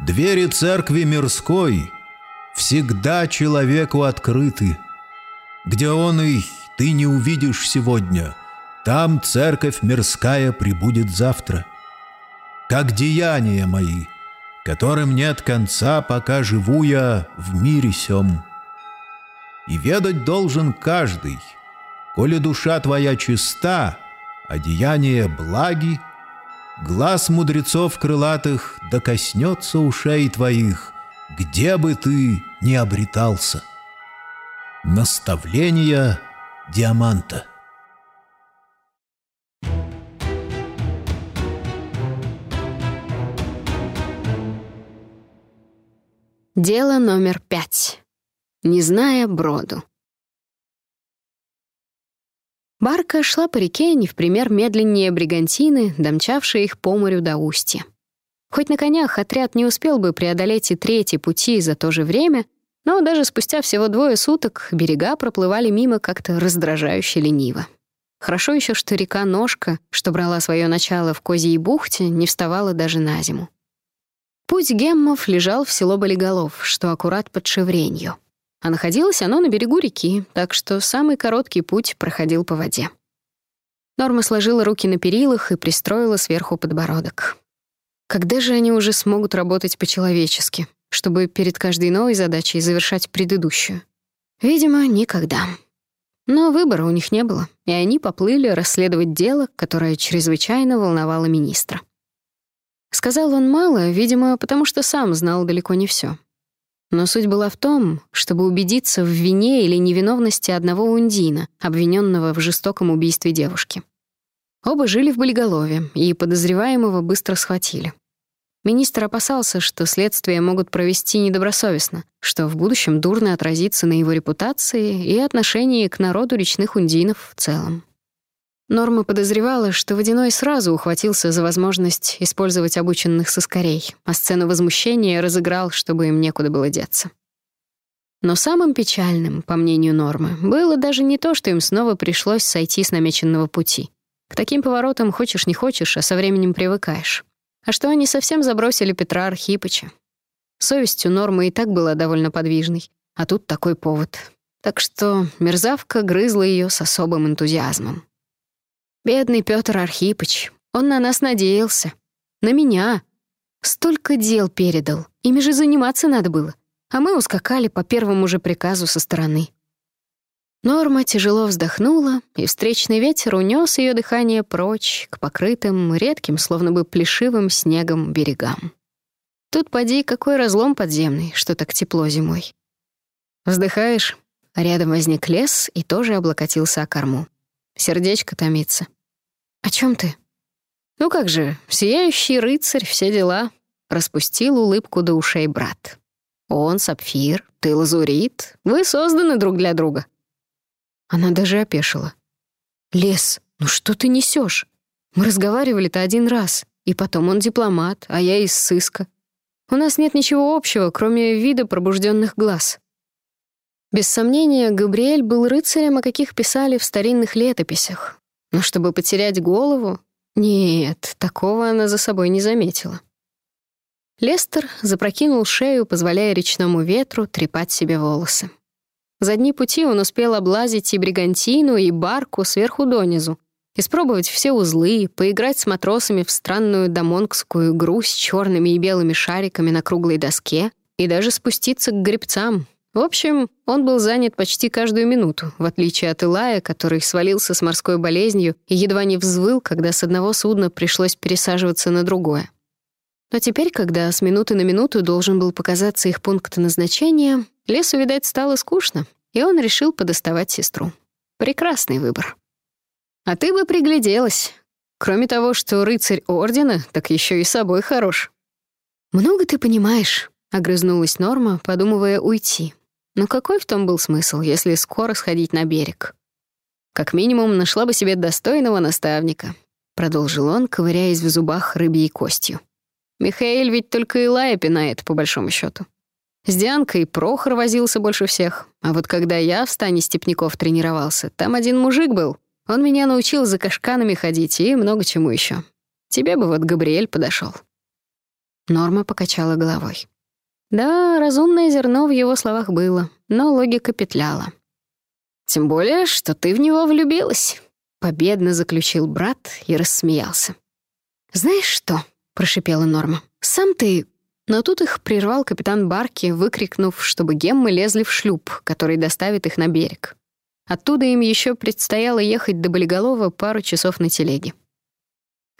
Двери церкви мирской всегда человеку открыты. Где он и ты не увидишь сегодня, там церковь мирская прибудет завтра. Как деяния мои, которым нет конца, пока живу я в мире сём. И ведать должен каждый, коли душа твоя чиста, а деяния благи — Глаз мудрецов крылатых докоснется ушей твоих, где бы ты ни обретался. Наставление Диаманта Дело номер пять. Не зная броду. Барка шла по реке не в пример медленнее бригантины, домчавшие их по морю до устья. Хоть на конях отряд не успел бы преодолеть и третий пути за то же время, но даже спустя всего двое суток берега проплывали мимо как-то раздражающе лениво. Хорошо еще, что река Ножка, что брала свое начало в Козьей бухте, не вставала даже на зиму. Путь Геммов лежал в село Болиголов, что аккурат под Шевренью а находилось оно на берегу реки, так что самый короткий путь проходил по воде. Норма сложила руки на перилах и пристроила сверху подбородок. Когда же они уже смогут работать по-человечески, чтобы перед каждой новой задачей завершать предыдущую? Видимо, никогда. Но выбора у них не было, и они поплыли расследовать дело, которое чрезвычайно волновало министра. Сказал он мало, видимо, потому что сам знал далеко не все. Но суть была в том, чтобы убедиться в вине или невиновности одного Ундина, обвиненного в жестоком убийстве девушки. Оба жили в Болиголове, и подозреваемого быстро схватили. Министр опасался, что следствие могут провести недобросовестно, что в будущем дурно отразится на его репутации и отношении к народу речных ундинов в целом. Норма подозревала, что Водяной сразу ухватился за возможность использовать обученных соскорей, а сцену возмущения разыграл, чтобы им некуда было деться. Но самым печальным, по мнению Нормы, было даже не то, что им снова пришлось сойти с намеченного пути. К таким поворотам хочешь не хочешь, а со временем привыкаешь. А что они совсем забросили Петра Архипыча. Совесть у Нормы и так была довольно подвижной, а тут такой повод. Так что мерзавка грызла ее с особым энтузиазмом. Бедный Петр Архипыч, он на нас надеялся. На меня. Столько дел передал, ими же заниматься надо было. А мы ускакали по первому же приказу со стороны. Норма тяжело вздохнула, и встречный ветер унес ее дыхание прочь к покрытым, редким, словно бы плешивым снегом берегам. Тут поди какой разлом подземный, что так тепло зимой. Вздыхаешь, рядом возник лес и тоже облокотился о корму. Сердечко томится. «О чем ты?» «Ну как же, сияющий рыцарь, все дела», — распустил улыбку до ушей брат. «Он сапфир, ты лазурит, вы созданы друг для друга». Она даже опешила. «Лес, ну что ты несешь? Мы разговаривали-то один раз, и потом он дипломат, а я из сыска. У нас нет ничего общего, кроме вида пробужденных глаз». Без сомнения, Габриэль был рыцарем, о каких писали в старинных летописях. Но чтобы потерять голову... Нет, такого она за собой не заметила. Лестер запрокинул шею, позволяя речному ветру трепать себе волосы. За дни пути он успел облазить и бригантину, и барку сверху донизу, испробовать все узлы, поиграть с матросами в странную домонгскую игру с черными и белыми шариками на круглой доске и даже спуститься к гребцам, в общем, он был занят почти каждую минуту, в отличие от Илая, который свалился с морской болезнью и едва не взвыл, когда с одного судна пришлось пересаживаться на другое. Но теперь, когда с минуты на минуту должен был показаться их пункт назначения, лесу, видать, стало скучно, и он решил подоставать сестру. Прекрасный выбор. А ты бы пригляделась. Кроме того, что рыцарь ордена, так еще и собой хорош. «Много ты понимаешь», — огрызнулась Норма, подумывая уйти. Но какой в том был смысл, если скоро сходить на берег? Как минимум, нашла бы себе достойного наставника, продолжил он, ковыряясь в зубах рыбьей костью. Михаил ведь только Илая пинает, по большому счету. С Дианкой Прохор возился больше всех. А вот когда я в стане степняков тренировался, там один мужик был. Он меня научил за кашканами ходить и много чему еще. Тебе бы вот Габриэль подошел. Норма покачала головой. Да, разумное зерно в его словах было, но логика петляла. «Тем более, что ты в него влюбилась», — победно заключил брат и рассмеялся. «Знаешь что?» — прошипела Норма. «Сам ты...» Но тут их прервал капитан Барки, выкрикнув, чтобы геммы лезли в шлюп, который доставит их на берег. Оттуда им еще предстояло ехать до Болиголова пару часов на телеге.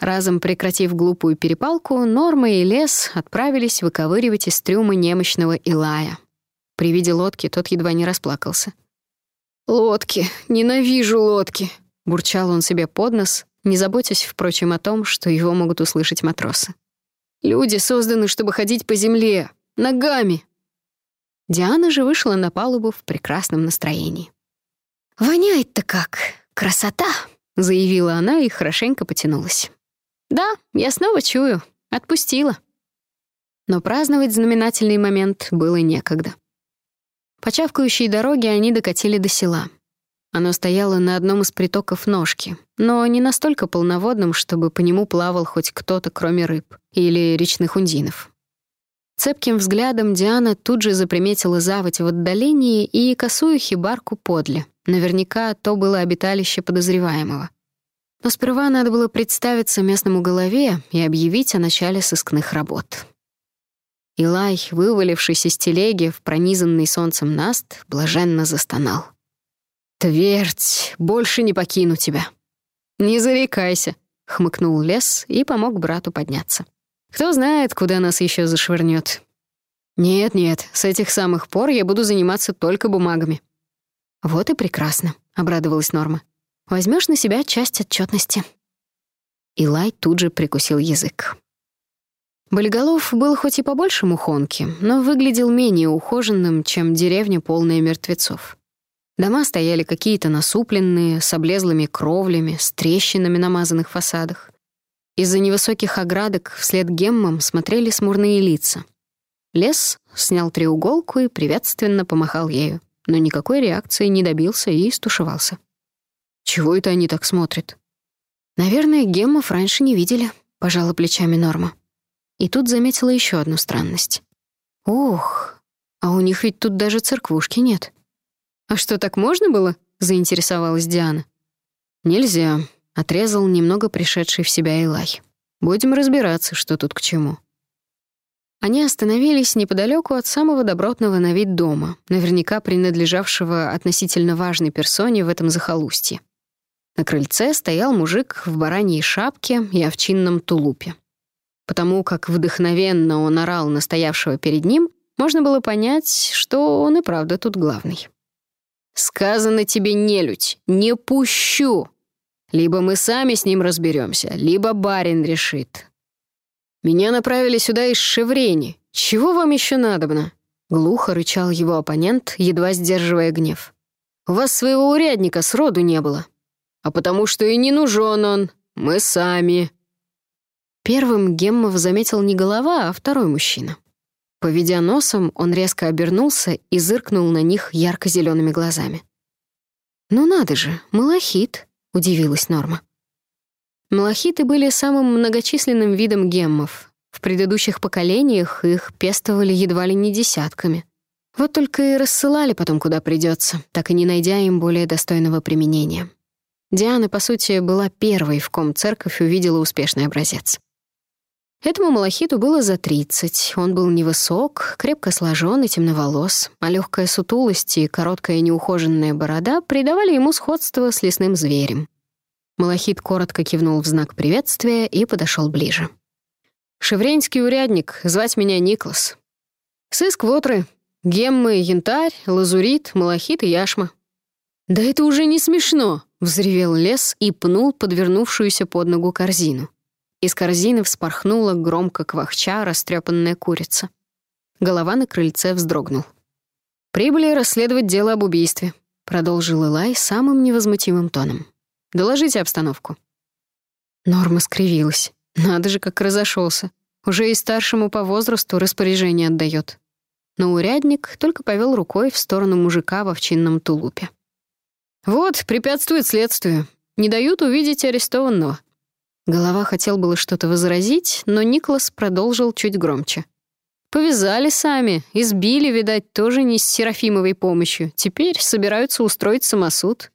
Разом прекратив глупую перепалку, Норма и Лес отправились выковыривать из трюма немощного Илая. При виде лодки тот едва не расплакался. «Лодки! Ненавижу лодки!» — бурчал он себе под нос, не заботясь, впрочем, о том, что его могут услышать матросы. «Люди созданы, чтобы ходить по земле, ногами!» Диана же вышла на палубу в прекрасном настроении. «Воняет-то как! Красота!» — заявила она и хорошенько потянулась. «Да, я снова чую. Отпустила». Но праздновать знаменательный момент было некогда. По чавкающей дороге они докатили до села. Оно стояло на одном из притоков ножки, но не настолько полноводным, чтобы по нему плавал хоть кто-то, кроме рыб или речных ундинов. Цепким взглядом Диана тут же заприметила заводь в отдалении и косую хибарку подле. Наверняка то было обиталище подозреваемого. Но сперва надо было представиться местному голове и объявить о начале сыскных работ. Илай, вывалившись из телеги в пронизанный солнцем наст, блаженно застонал. «Твердь, больше не покину тебя». «Не зарекайся», — хмыкнул лес и помог брату подняться. «Кто знает, куда нас еще зашвырнет. «Нет-нет, с этих самых пор я буду заниматься только бумагами». «Вот и прекрасно», — обрадовалась Норма. Возьмешь на себя часть отчетности. Илай тут же прикусил язык. Болиголов был хоть и побольше мухонки, но выглядел менее ухоженным, чем деревня, полная мертвецов. Дома стояли какие-то насупленные, с облезлыми кровлями, с трещинами на мазанных фасадах. Из-за невысоких оградок вслед геммам смотрели смурные лица. Лес снял треуголку и приветственно помахал ею, но никакой реакции не добился и стушевался. Чего это они так смотрят? Наверное, геммов раньше не видели, пожала плечами Норма. И тут заметила еще одну странность. Ох, а у них ведь тут даже церквушки нет. А что, так можно было? заинтересовалась Диана. Нельзя, отрезал немного пришедший в себя Илай. Будем разбираться, что тут к чему. Они остановились неподалеку от самого добротного на вид дома, наверняка принадлежавшего относительно важной персоне в этом захолустье. На крыльце стоял мужик в бараньей шапке и овчинном тулупе. Потому как вдохновенно он орал на стоявшего перед ним, можно было понять, что он и правда тут главный. «Сказано тебе, нелюдь, не пущу! Либо мы сами с ним разберемся, либо барин решит. Меня направили сюда из Шеврени. Чего вам еще надобно?» Глухо рычал его оппонент, едва сдерживая гнев. «У вас своего урядника сроду не было а потому что и не нужен он. Мы сами». Первым Геммов заметил не голова, а второй мужчина. Поведя носом, он резко обернулся и зыркнул на них ярко зелеными глазами. «Ну надо же, малахит», — удивилась Норма. Малахиты были самым многочисленным видом геммов. В предыдущих поколениях их пестовали едва ли не десятками. Вот только и рассылали потом куда придется, так и не найдя им более достойного применения. Диана, по сути, была первой, в ком церковь увидела успешный образец. Этому малахиту было за 30. Он был невысок, крепко сложен и темноволос, а легкая сутулость и короткая неухоженная борода придавали ему сходство с лесным зверем. Малахит коротко кивнул в знак приветствия и подошел ближе. «Шевренский урядник, звать меня Никлас. Сыск вотры, геммы, янтарь, лазурит, малахит и яшма». «Да это уже не смешно!» Взревел лес и пнул подвернувшуюся под ногу корзину. Из корзины вспорхнула громко квахча растрепанная курица. Голова на крыльце вздрогнул. «Прибыли расследовать дело об убийстве», — продолжил Илай самым невозмутимым тоном. «Доложите обстановку». Норма скривилась. Надо же, как разошелся. Уже и старшему по возрасту распоряжение отдает. Но урядник только повел рукой в сторону мужика в овчинном тулупе. «Вот, препятствует следствию. Не дают увидеть арестованного». Голова хотел было что-то возразить, но Николас продолжил чуть громче. Повязали сами, избили, видать, тоже не с Серафимовой помощью. Теперь собираются устроить самосуд.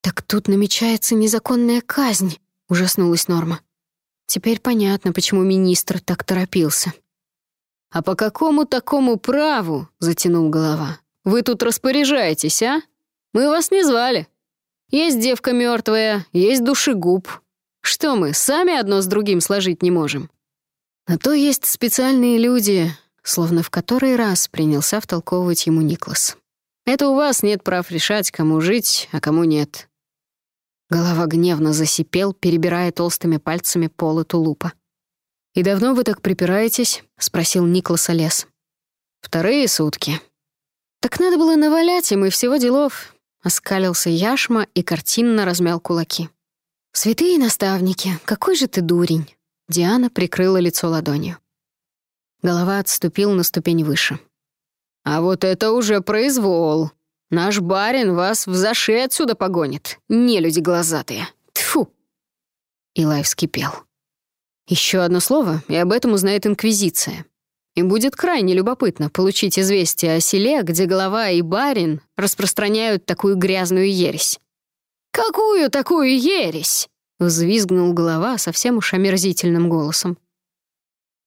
«Так тут намечается незаконная казнь», — ужаснулась Норма. Теперь понятно, почему министр так торопился. «А по какому такому праву?» — затянул голова. «Вы тут распоряжаетесь, а? Мы вас не звали. Есть девка мертвая, есть душегуб. Что мы, сами одно с другим сложить не можем?» На то есть специальные люди, словно в который раз принялся втолковывать ему Никлас. Это у вас нет прав решать, кому жить, а кому нет. Голова гневно засипел, перебирая толстыми пальцами полы тулупа. «И давно вы так припираетесь?» — спросил Никлас Олес. «Вторые сутки». «Так надо было навалять и всего делов», — оскалился Яшма и картинно размял кулаки. «Святые наставники, какой же ты дурень!» Диана прикрыла лицо ладонью. Голова отступил на ступень выше. «А вот это уже произвол. Наш барин вас в заши отсюда погонит. Не люди глазатые. Тфу. Илай вскипел. Еще одно слово, и об этом узнает Инквизиция. И будет крайне любопытно получить известие о селе, где голова и барин распространяют такую грязную ересь. «Какую такую ересь?» Взвизгнул голова совсем уж омерзительным голосом.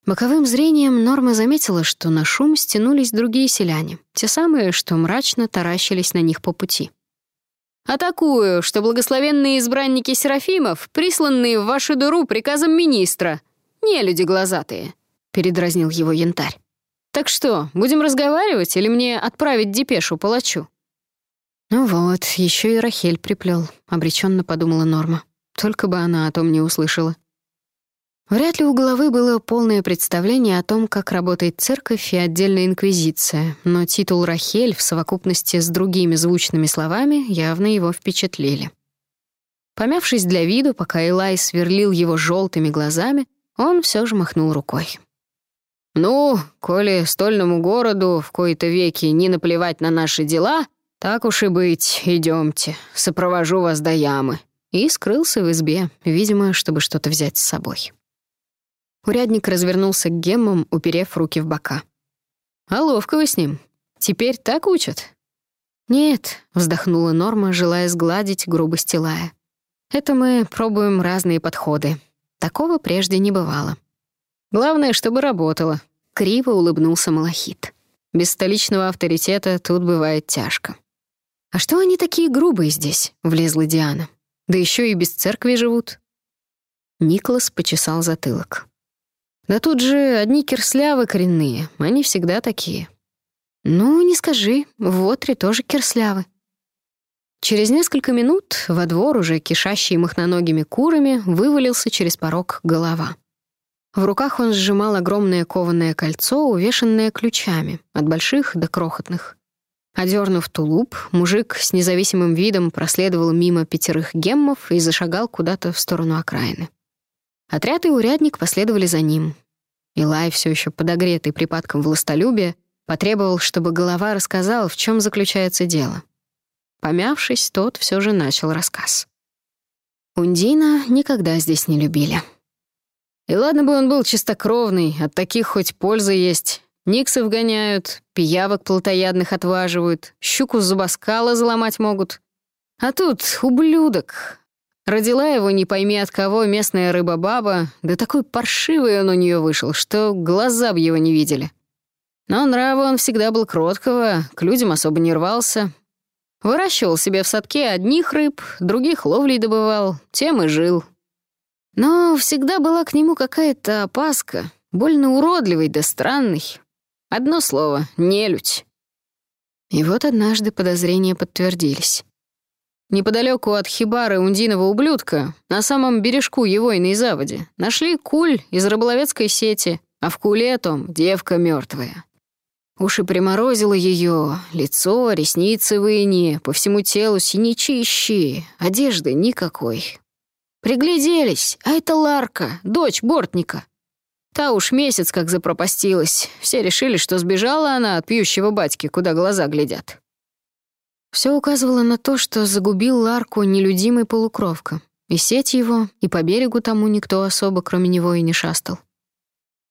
Боковым зрением Норма заметила, что на шум стянулись другие селяне, те самые, что мрачно таращились на них по пути. «А такую, что благословенные избранники Серафимов, присланные в вашу дыру приказом министра, не люди глазатые», — передразнил его янтарь. «Так что, будем разговаривать или мне отправить депешу палачу?» «Ну вот, еще и Рахель приплел», — обреченно подумала Норма. Только бы она о том не услышала. Вряд ли у головы было полное представление о том, как работает церковь и отдельная инквизиция, но титул «Рахель» в совокупности с другими звучными словами явно его впечатлили. Помявшись для виду, пока Элай сверлил его желтыми глазами, он все же махнул рукой. «Ну, коли стольному городу в кои-то веки не наплевать на наши дела, так уж и быть, идемте, сопровожу вас до ямы», и скрылся в избе, видимо, чтобы что-то взять с собой. Урядник развернулся к геммам, уперев руки в бока. «А ловко вы с ним. Теперь так учат?» «Нет», — вздохнула Норма, желая сгладить грубость Лая. «Это мы пробуем разные подходы. Такого прежде не бывало. Главное, чтобы работало», — криво улыбнулся Малахит. «Без столичного авторитета тут бывает тяжко». «А что они такие грубые здесь?» — влезла Диана. Да еще и без церкви живут. Николас почесал затылок. Да тут же одни кирслявы коренные, они всегда такие. Ну, не скажи, в Отре тоже кирслявы. Через несколько минут во двор, уже кишащий махноногими курами, вывалился через порог голова. В руках он сжимал огромное кованое кольцо, увешанное ключами, от больших до крохотных. Одернув тулуп, мужик с независимым видом проследовал мимо пятерых геммов и зашагал куда-то в сторону окраины. Отряд и урядник последовали за ним. Илай, все еще подогретый припадком властолюбия, потребовал, чтобы голова рассказал, в чем заключается дело. Помявшись, тот все же начал рассказ. Ундина никогда здесь не любили. И ладно бы он был чистокровный, от таких хоть польза есть, Никсов гоняют, пиявок плотоядных отваживают, щуку с зубоскала заломать могут. А тут ублюдок. Родила его не пойми от кого местная рыба-баба, да такой паршивый он у нее вышел, что глаза б его не видели. Но нрава он всегда был кроткого, к людям особо не рвался. Выращивал себе в садке одних рыб, других ловлей добывал, тем и жил. Но всегда была к нему какая-то опаска, больно уродливый да странный, Одно слово — нелюдь. И вот однажды подозрения подтвердились. Неподалеку от хибары Ундиного ублюдка, на самом бережку Евойной заводи, нашли куль из рыболовецкой сети, а в куле том девка мертвая. Уши приморозило ее, лицо, ресницы выни, по всему телу синячищи, одежды никакой. Пригляделись, а это Ларка, дочь бортника. Та уж месяц как запропастилась. Все решили, что сбежала она от пьющего батьки, куда глаза глядят. Все указывало на то, что загубил Ларку нелюдимый полукровка. И сеть его, и по берегу тому никто особо, кроме него, и не шастал.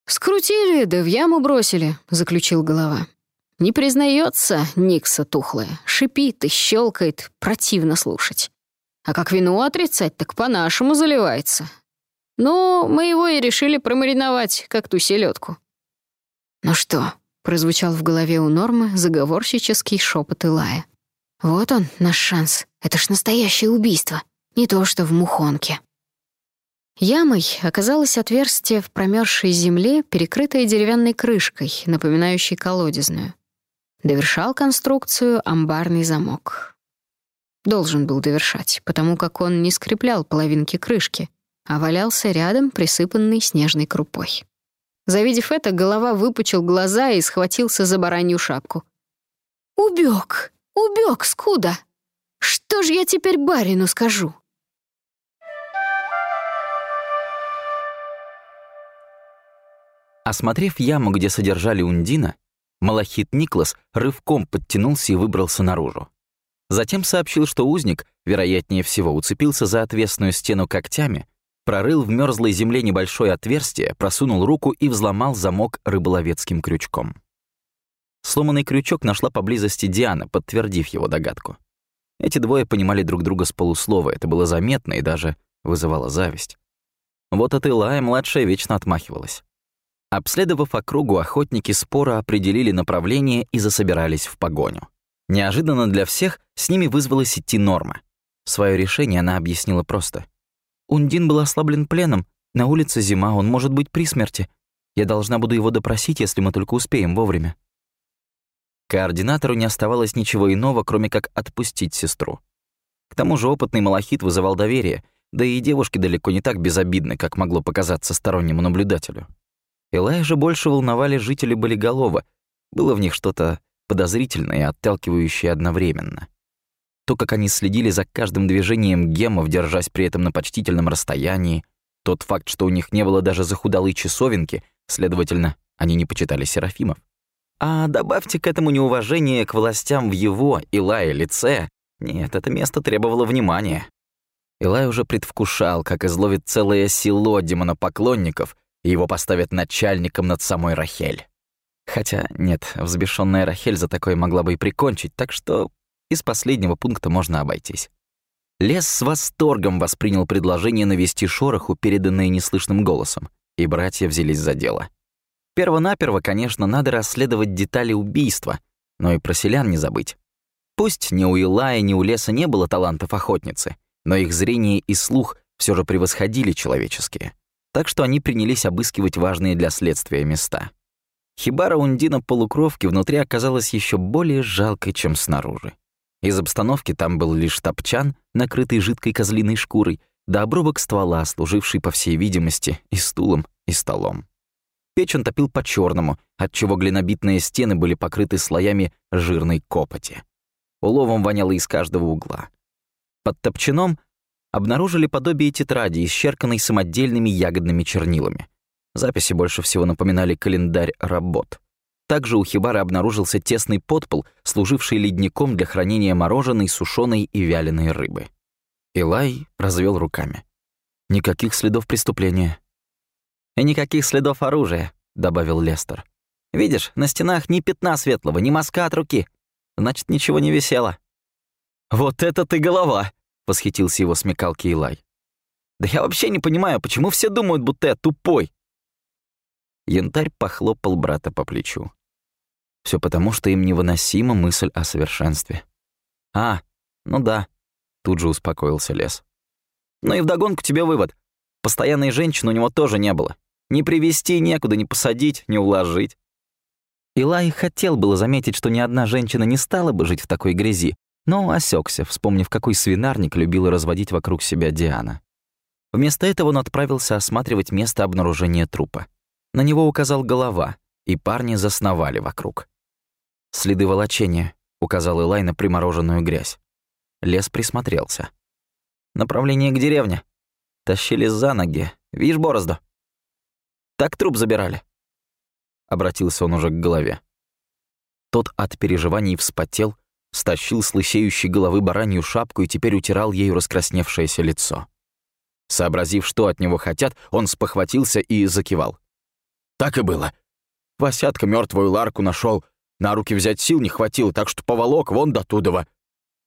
«Скрутили, да в яму бросили», — заключил голова. «Не признается Никса тухлая, шипит и щелкает, противно слушать. А как вино отрицать, так по-нашему заливается. Ну, мы его и решили промариновать, как ту селедку. «Ну что?» — прозвучал в голове у Нормы заговорщический шепот Илая. «Вот он, наш шанс. Это ж настоящее убийство. Не то, что в мухонке». Ямой оказалось отверстие в промерзшей земле, перекрытое деревянной крышкой, напоминающей колодезную. Довершал конструкцию амбарный замок. Должен был довершать, потому как он не скреплял половинки крышки, а валялся рядом, присыпанный снежной крупой. Завидев это, голова выпучил глаза и схватился за баранью шапку. «Убег! Убег, скуда! Что ж я теперь барину скажу?» Осмотрев яму, где содержали Ундина, Малахит Никлас рывком подтянулся и выбрался наружу. Затем сообщил, что узник, вероятнее всего, уцепился за отвесную стену когтями, прорыл в мерзлой земле небольшое отверстие, просунул руку и взломал замок рыболовецким крючком. Сломанный крючок нашла поблизости Диана, подтвердив его догадку. Эти двое понимали друг друга с полуслова, это было заметно и даже вызывало зависть. Вот от Илая младшая вечно отмахивалась. Обследовав округу, охотники спора определили направление и засобирались в погоню. Неожиданно для всех с ними вызвалась идти Норма. Своё решение она объяснила просто. Ундин был ослаблен пленом. На улице зима, он может быть при смерти. Я должна буду его допросить, если мы только успеем вовремя. Координатору не оставалось ничего иного, кроме как отпустить сестру. К тому же опытный малахит вызывал доверие, да и девушки далеко не так безобидны, как могло показаться стороннему наблюдателю. Элая же больше волновали жители Болиголова. Было в них что-то подозрительное и отталкивающее одновременно. То, как они следили за каждым движением гемов, держась при этом на почтительном расстоянии, тот факт, что у них не было даже захудалой часовенки, следовательно, они не почитали Серафимов. А добавьте к этому неуважение к властям в его, Илае, лице. Нет, это место требовало внимания. Илай уже предвкушал, как изловит целое село демонопоклонников, и его поставят начальником над самой Рахель. Хотя, нет, взбешенная Рахель за такое могла бы и прикончить, так что из последнего пункта можно обойтись. Лес с восторгом воспринял предложение навести шороху, переданное неслышным голосом, и братья взялись за дело. Первонаперво, конечно, надо расследовать детали убийства, но и про селян не забыть. Пусть ни у Илая, ни у Леса не было талантов охотницы, но их зрение и слух все же превосходили человеческие. Так что они принялись обыскивать важные для следствия места. Хибара Ундина полукровки внутри оказалась еще более жалкой, чем снаружи. Из обстановки там был лишь топчан, накрытый жидкой козлиной шкурой, да обрубок ствола, служивший, по всей видимости, и стулом, и столом. Печь он топил по черному отчего глинобитные стены были покрыты слоями жирной копоти. Уловом воняло из каждого угла. Под топчаном обнаружили подобие тетради, исчерканной самодельными ягодными чернилами. Записи больше всего напоминали календарь работ. Также у Хибара обнаружился тесный подпол, служивший ледником для хранения мороженой, сушеной и вяленой рыбы. Илай развел руками. Никаких следов преступления. «И никаких следов оружия», — добавил Лестер. «Видишь, на стенах ни пятна светлого, ни мазка от руки. Значит, ничего не висело». «Вот это ты голова!» — восхитился его смекалки Илай. «Да я вообще не понимаю, почему все думают, будто я тупой?» Янтарь похлопал брата по плечу. Все потому, что им невыносима мысль о совершенстве. «А, ну да», — тут же успокоился Лес. «Ну и вдогонку тебе вывод. Постоянной женщины у него тоже не было. Ни привести некуда, ни посадить, ни уложить». Илай хотел было заметить, что ни одна женщина не стала бы жить в такой грязи, но осекся, вспомнив, какой свинарник любила разводить вокруг себя Диана. Вместо этого он отправился осматривать место обнаружения трупа. На него указал голова, и парни засновали вокруг. «Следы волочения», — указал Илай на примороженную грязь. Лес присмотрелся. «Направление к деревне. Тащили за ноги. Видишь борозду?» «Так труп забирали». Обратился он уже к голове. Тот от переживаний вспотел, стащил с лысеющей головы баранью шапку и теперь утирал ею раскрасневшееся лицо. Сообразив, что от него хотят, он спохватился и закивал. Так и было. Васятка мертвую Ларку нашел. На руки взять сил не хватило, так что поволок вон до Тудова.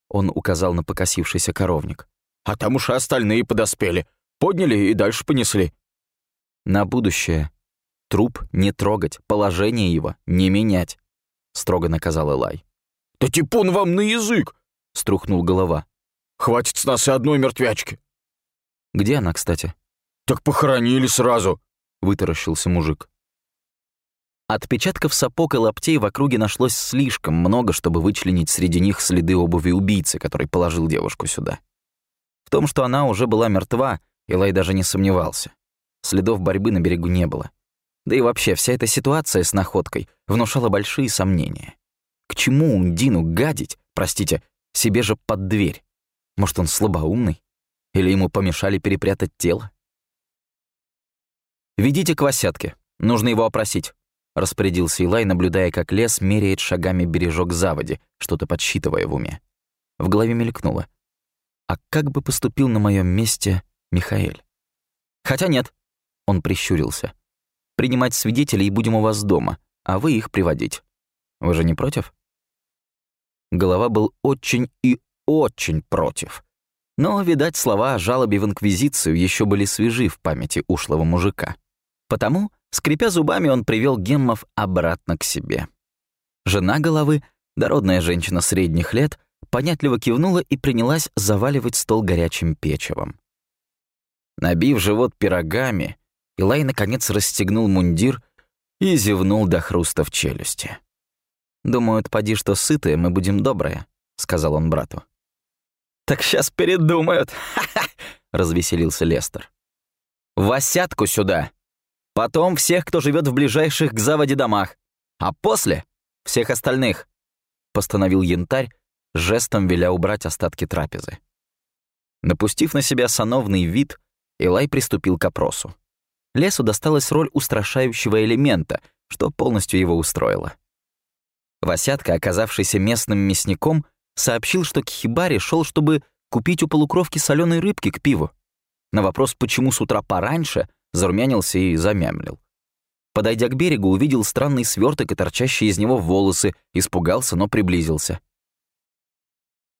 Он указал на покосившийся коровник. А там уж и остальные подоспели. Подняли и дальше понесли. На будущее. Труп не трогать, положение его не менять, строго наказал Элай. «Да типун вам на язык!» — струхнул голова. «Хватит с нас и одной мертвячки!» «Где она, кстати?» «Так похоронили сразу!» — вытаращился мужик. Отпечатков сапог и лаптей в округе нашлось слишком много, чтобы вычленить среди них следы обуви убийцы, который положил девушку сюда. В том, что она уже была мертва, Илай даже не сомневался. Следов борьбы на берегу не было. Да и вообще, вся эта ситуация с находкой внушала большие сомнения. К чему Ундину гадить, простите, себе же под дверь? Может, он слабоумный? Или ему помешали перепрятать тело? «Ведите к Васятке. Нужно его опросить», — распорядился Илай, наблюдая, как лес меряет шагами бережок заводи, что-то подсчитывая в уме. В голове мелькнуло. «А как бы поступил на моем месте Михаэль?» «Хотя нет», — он прищурился. «Принимать свидетелей будем у вас дома, а вы их приводить. Вы же не против?» Голова был очень и очень против. Но, видать, слова о жалобе в Инквизицию еще были свежи в памяти ушлого мужика. Потому, скрипя зубами, он привел Геммов обратно к себе. Жена головы, дородная женщина средних лет, понятливо кивнула и принялась заваливать стол горячим печевом. Набив живот пирогами, Илай наконец расстегнул мундир и зевнул до хруста в челюсти. «Думают, поди, что сытые, мы будем добрые», — сказал он брату. «Так сейчас передумают», — развеселился Лестер. «Восятку сюда. Потом всех, кто живет в ближайших к заводе домах. А после — всех остальных», — постановил янтарь, жестом веля убрать остатки трапезы. Напустив на себя сановный вид, Илай приступил к опросу. Лесу досталась роль устрашающего элемента, что полностью его устроило. Васятка, оказавшийся местным мясником, сообщил, что к хибаре шел, чтобы купить у полукровки соленой рыбки к пиву. На вопрос, почему с утра пораньше, зарумянился и замямлил. Подойдя к берегу, увидел странный сверток и торчащие из него волосы, испугался, но приблизился.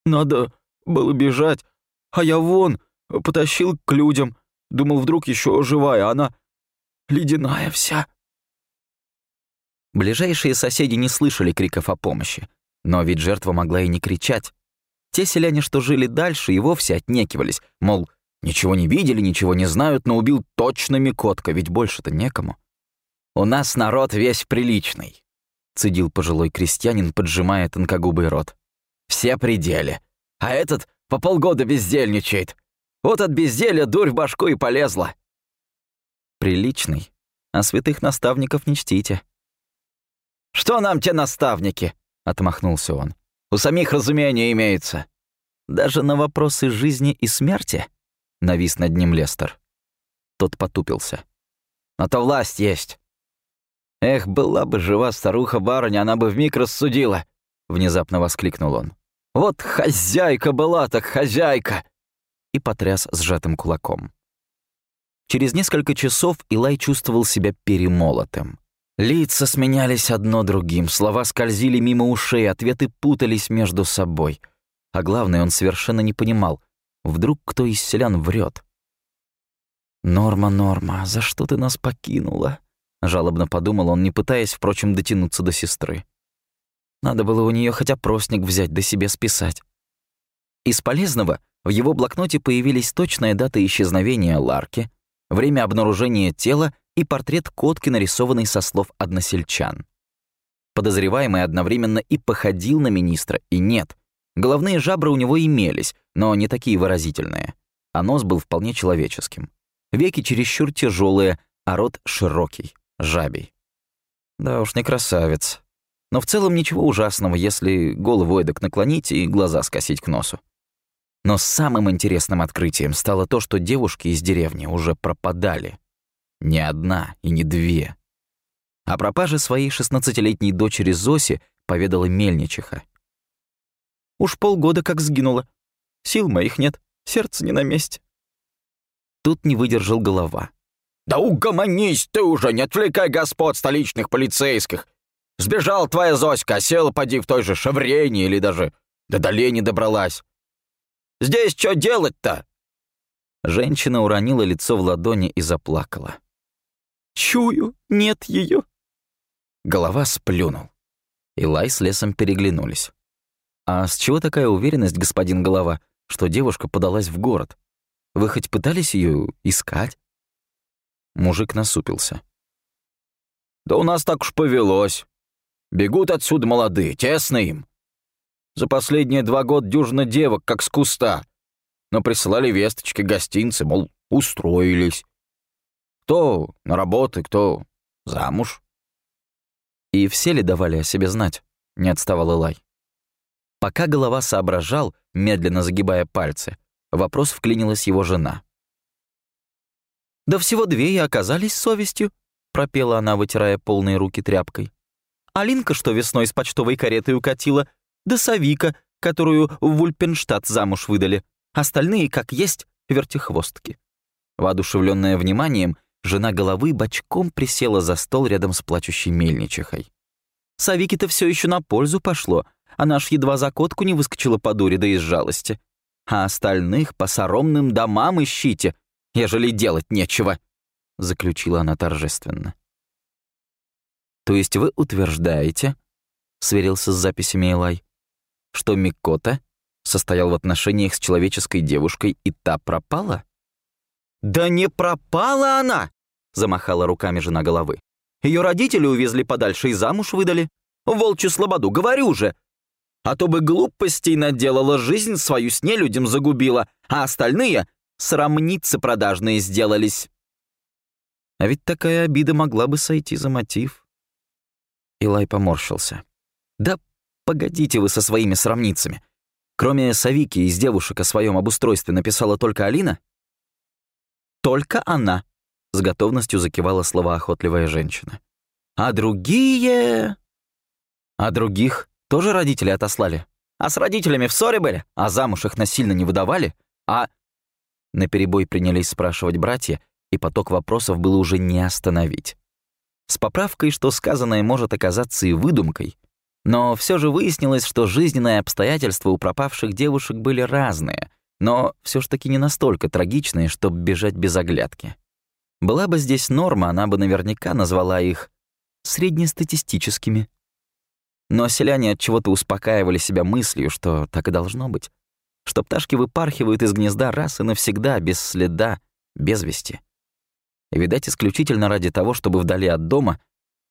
«Надо было бежать, а я вон, потащил к людям. Думал, вдруг еще живая, а она ледяная вся». Ближайшие соседи не слышали криков о помощи. Но ведь жертва могла и не кричать. Те селяне, что жили дальше, и вовсе отнекивались, мол, ничего не видели, ничего не знают, но убил точно Микотка, ведь больше-то некому. «У нас народ весь приличный», — цедил пожилой крестьянин, поджимая тонкогубый рот. «Все пределе. А этот по полгода бездельничает. Вот от безделья дурь в башку и полезла». «Приличный. А святых наставников не чтите», «Что нам те наставники?» — отмахнулся он. «У самих разумения имеется». «Даже на вопросы жизни и смерти?» — навис над ним Лестер. Тот потупился. «На то власть есть». «Эх, была бы жива старуха-барыня, она бы вмиг рассудила!» — внезапно воскликнул он. «Вот хозяйка была так хозяйка!» И потряс сжатым кулаком. Через несколько часов Илай чувствовал себя перемолотым. Лица сменялись одно другим, слова скользили мимо ушей, ответы путались между собой. А главное, он совершенно не понимал, вдруг кто из селян врет. «Норма, Норма, за что ты нас покинула?» Жалобно подумал он, не пытаясь, впрочем, дотянуться до сестры. Надо было у нее хоть опросник взять, да себе списать. Из полезного в его блокноте появились точная дата исчезновения Ларки, время обнаружения тела и портрет Котки, нарисованный со слов односельчан. Подозреваемый одновременно и походил на министра, и нет. Головные жабры у него имелись, но не такие выразительные. А нос был вполне человеческим. Веки чересчур тяжелые, а рот широкий, жабий. Да уж не красавец. Но в целом ничего ужасного, если голову эдак наклонить и глаза скосить к носу. Но самым интересным открытием стало то, что девушки из деревни уже пропадали. Не одна и не две. О пропаже своей шестнадцатилетней дочери Зоси поведала Мельничиха. «Уж полгода как сгинула. Сил моих нет, сердце не на месте». Тут не выдержал голова. «Да угомонись ты уже, не отвлекай господ столичных полицейских! Сбежал твоя Зоська, села поди в той же Шеврене или даже до долей не добралась. Здесь что делать-то?» Женщина уронила лицо в ладони и заплакала. «Чую, нет ее. Голова сплюнул. Илай с лесом переглянулись. «А с чего такая уверенность, господин Голова, что девушка подалась в город? Вы хоть пытались ее искать?» Мужик насупился. «Да у нас так уж повелось. Бегут отсюда молодые, тесно им. За последние два года дюжина девок, как с куста. Но присылали весточки, гостинцы, мол, устроились. Кто на работы, кто замуж. И все ли давали о себе знать? Не отставал Илай. Пока голова соображал, медленно загибая пальцы, вопрос вклинилась его жена. «Да всего две и оказались совестью», — пропела она, вытирая полные руки тряпкой. «Алинка, что весной с почтовой каретой укатила, да Савика, которую в Вульпенштадт замуж выдали. Остальные, как есть, вертихвостки». Воодушевленная вниманием, жена головы бочком присела за стол рядом с плачущей мельничихой. «Савике-то все еще на пользу пошло, она ж едва за котку не выскочила по дуре да из жалости. А остальных по соромным домам ищите, ежели делать нечего», — заключила она торжественно. «То есть вы утверждаете, — сверился с записями Элай, — что Микота состоял в отношениях с человеческой девушкой, и та пропала?» «Да не пропала она!» — замахала руками жена головы. Ее родители увезли подальше и замуж выдали. Волчью слободу, говорю же, а то бы глупостей наделала, жизнь свою с нелюдем загубила, а остальные срамницы продажные сделались. А ведь такая обида могла бы сойти за мотив. Илай поморщился. Да погодите вы со своими срамницами. Кроме Савики из девушек о своем обустройстве написала только Алина? Только она, с готовностью закивала слова охотливая женщина. А другие... А других тоже родители отослали? А с родителями в ссоре были? А замуж их насильно не выдавали? А...» Наперебой принялись спрашивать братья, и поток вопросов было уже не остановить. С поправкой, что сказанное может оказаться и выдумкой, но все же выяснилось, что жизненные обстоятельства у пропавших девушек были разные, но все ж таки не настолько трагичные, чтобы бежать без оглядки. Была бы здесь норма, она бы наверняка назвала их среднестатистическими. Но селяне от чего-то успокаивали себя мыслью, что так и должно быть. Что пташки выпархивают из гнезда раз и навсегда, без следа, без вести. Видать, исключительно ради того, чтобы вдали от дома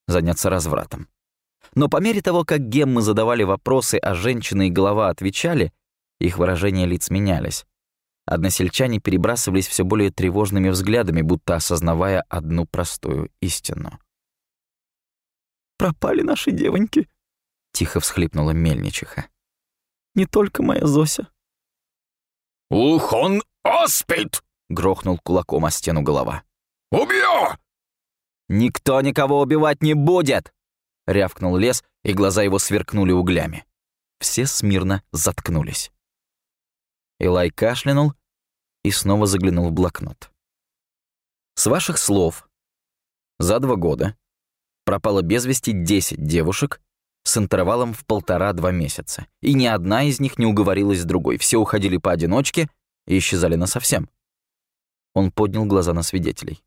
заняться развратом. Но по мере того, как геммы задавали вопросы, а женщины и голова отвечали, их выражения лиц менялись. Односельчане перебрасывались все более тревожными взглядами, будто осознавая одну простую истину. «Пропали наши девоньки», Тихо всхлипнула мельничиха. «Не только моя Зося». «Ух, он оспит!» — грохнул кулаком о стену голова. «Убью!» «Никто никого убивать не будет!» — рявкнул лес, и глаза его сверкнули углями. Все смирно заткнулись. Илай кашлянул и снова заглянул в блокнот. «С ваших слов, за два года пропало без вести 10 девушек с интервалом в полтора-два месяца. И ни одна из них не уговорилась с другой. Все уходили поодиночке и исчезали насовсем. Он поднял глаза на свидетелей.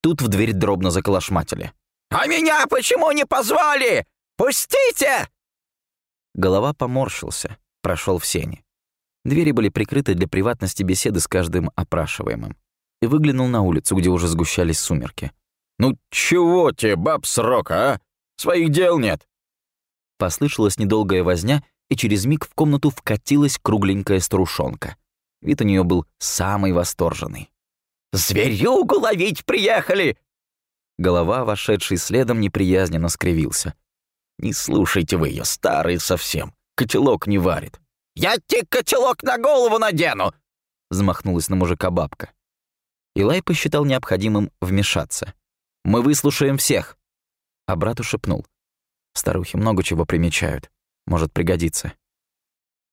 Тут в дверь дробно заколошматили. «А меня почему не позвали? Пустите!» Голова поморщился, прошел в сени. Двери были прикрыты для приватности беседы с каждым опрашиваемым. И выглянул на улицу, где уже сгущались сумерки. «Ну чего тебе, баб, срок, а? Своих дел нет. Послышалась недолгая возня, и через миг в комнату вкатилась кругленькая старушонка. Вид у нее был самый восторженный. «Зверюгу ловить приехали!» Голова, вошедший следом, неприязненно скривился. «Не слушайте вы ее, старый совсем. Котелок не варит». «Я тебе котелок на голову надену!» Взмахнулась на мужика бабка. Илай посчитал необходимым вмешаться. «Мы выслушаем всех!» А брату шепнул. Старухи много чего примечают. Может пригодиться.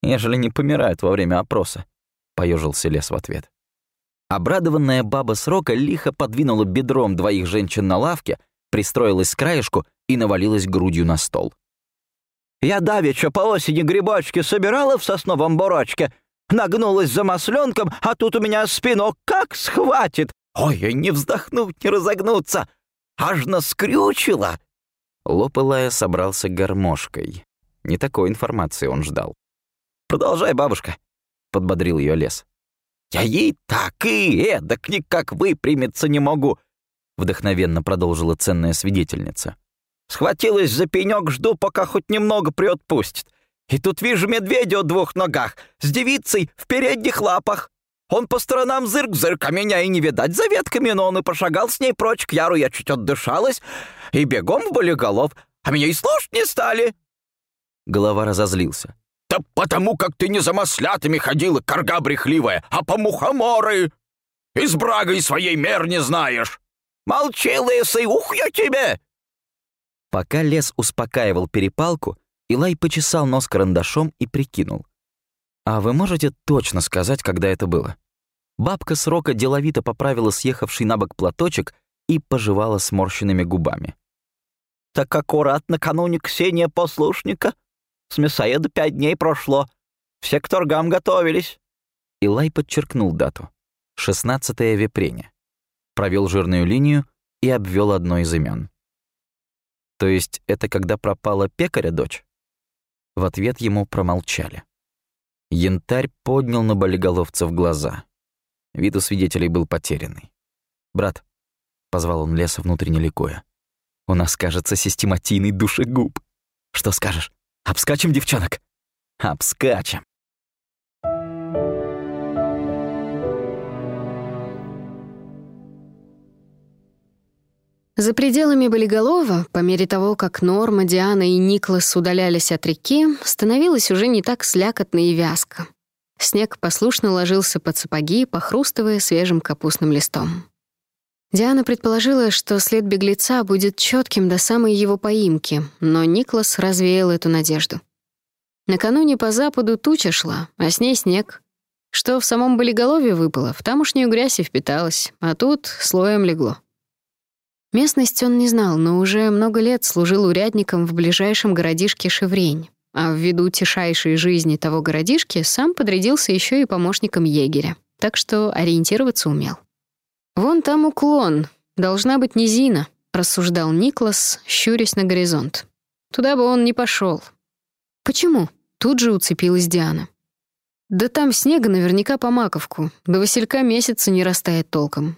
Ежели не помирают во время опроса, поежился лес в ответ. Обрадованная баба срока лихо подвинула бедром двоих женщин на лавке, пристроилась с краешку и навалилась грудью на стол. «Я давеча по осени грибочки собирала в сосновом бурочке, нагнулась за масленком, а тут у меня спинок как схватит. Ой, не вздохнуть, не разогнуться. Аж наскрючила!» Лоб Илая собрался гармошкой. Не такой информации он ждал. «Продолжай, бабушка», — подбодрил ее лес. «Я ей так и эдак никак выпрямиться не могу», — вдохновенно продолжила ценная свидетельница. «Схватилась за пенек, жду, пока хоть немного приотпустит. И тут вижу медведя о двух ногах, с девицей в передних лапах. Он по сторонам зырк-зырк, а меня и не видать за ветками, но он и пошагал с ней прочь к яру, я чуть отдышалась, и бегом в болиголов, а меня и слушать не стали». Голова разозлился. «Да потому как ты не за маслятами ходила, корга брехливая, а по мухоморы! И с брагой своей мер не знаешь! Молчи, лысый, ух я тебе!» Пока лес успокаивал перепалку, Илай почесал нос карандашом и прикинул. «А вы можете точно сказать, когда это было?» Бабка срока деловито поправила съехавший на бок платочек и пожевала сморщенными губами. «Так аккуратно накануне Ксения послушника. С мясоеда пять дней прошло. Все к торгам готовились». Илай подчеркнул дату. Шестнадцатое вепрение. Провел жирную линию и обвел одно из имен. То есть это когда пропала пекаря дочь? В ответ ему промолчали. Янтарь поднял на болиголовцев глаза. Вид у свидетелей был потерянный. «Брат», — позвал он леса внутренне ликуя, — «у нас, кажется, систематийный душегуб. Что скажешь, обскачем девчонок?» «Обскачем». За пределами Болиголова, по мере того, как Норма, Диана и Никлас удалялись от реки, становилось уже не так слякотно и вязко. Снег послушно ложился под сапоги, похрустывая свежим капустным листом. Диана предположила, что след беглеца будет четким до самой его поимки, но Никлас развеял эту надежду. Накануне по западу туча шла, а с ней снег. Что в самом болиголове выпало, в тамошнюю грязь и впиталось, а тут слоем легло. Местность он не знал, но уже много лет служил урядником в ближайшем городишке Шеврень, а ввиду тишайшей жизни того городишки сам подрядился еще и помощником егеря, так что ориентироваться умел. «Вон там уклон, должна быть низина», — рассуждал Никлас, щурясь на горизонт. «Туда бы он не пошел. «Почему?» — тут же уцепилась Диана. «Да там снега наверняка по маковку, до василька месяца не растает толком.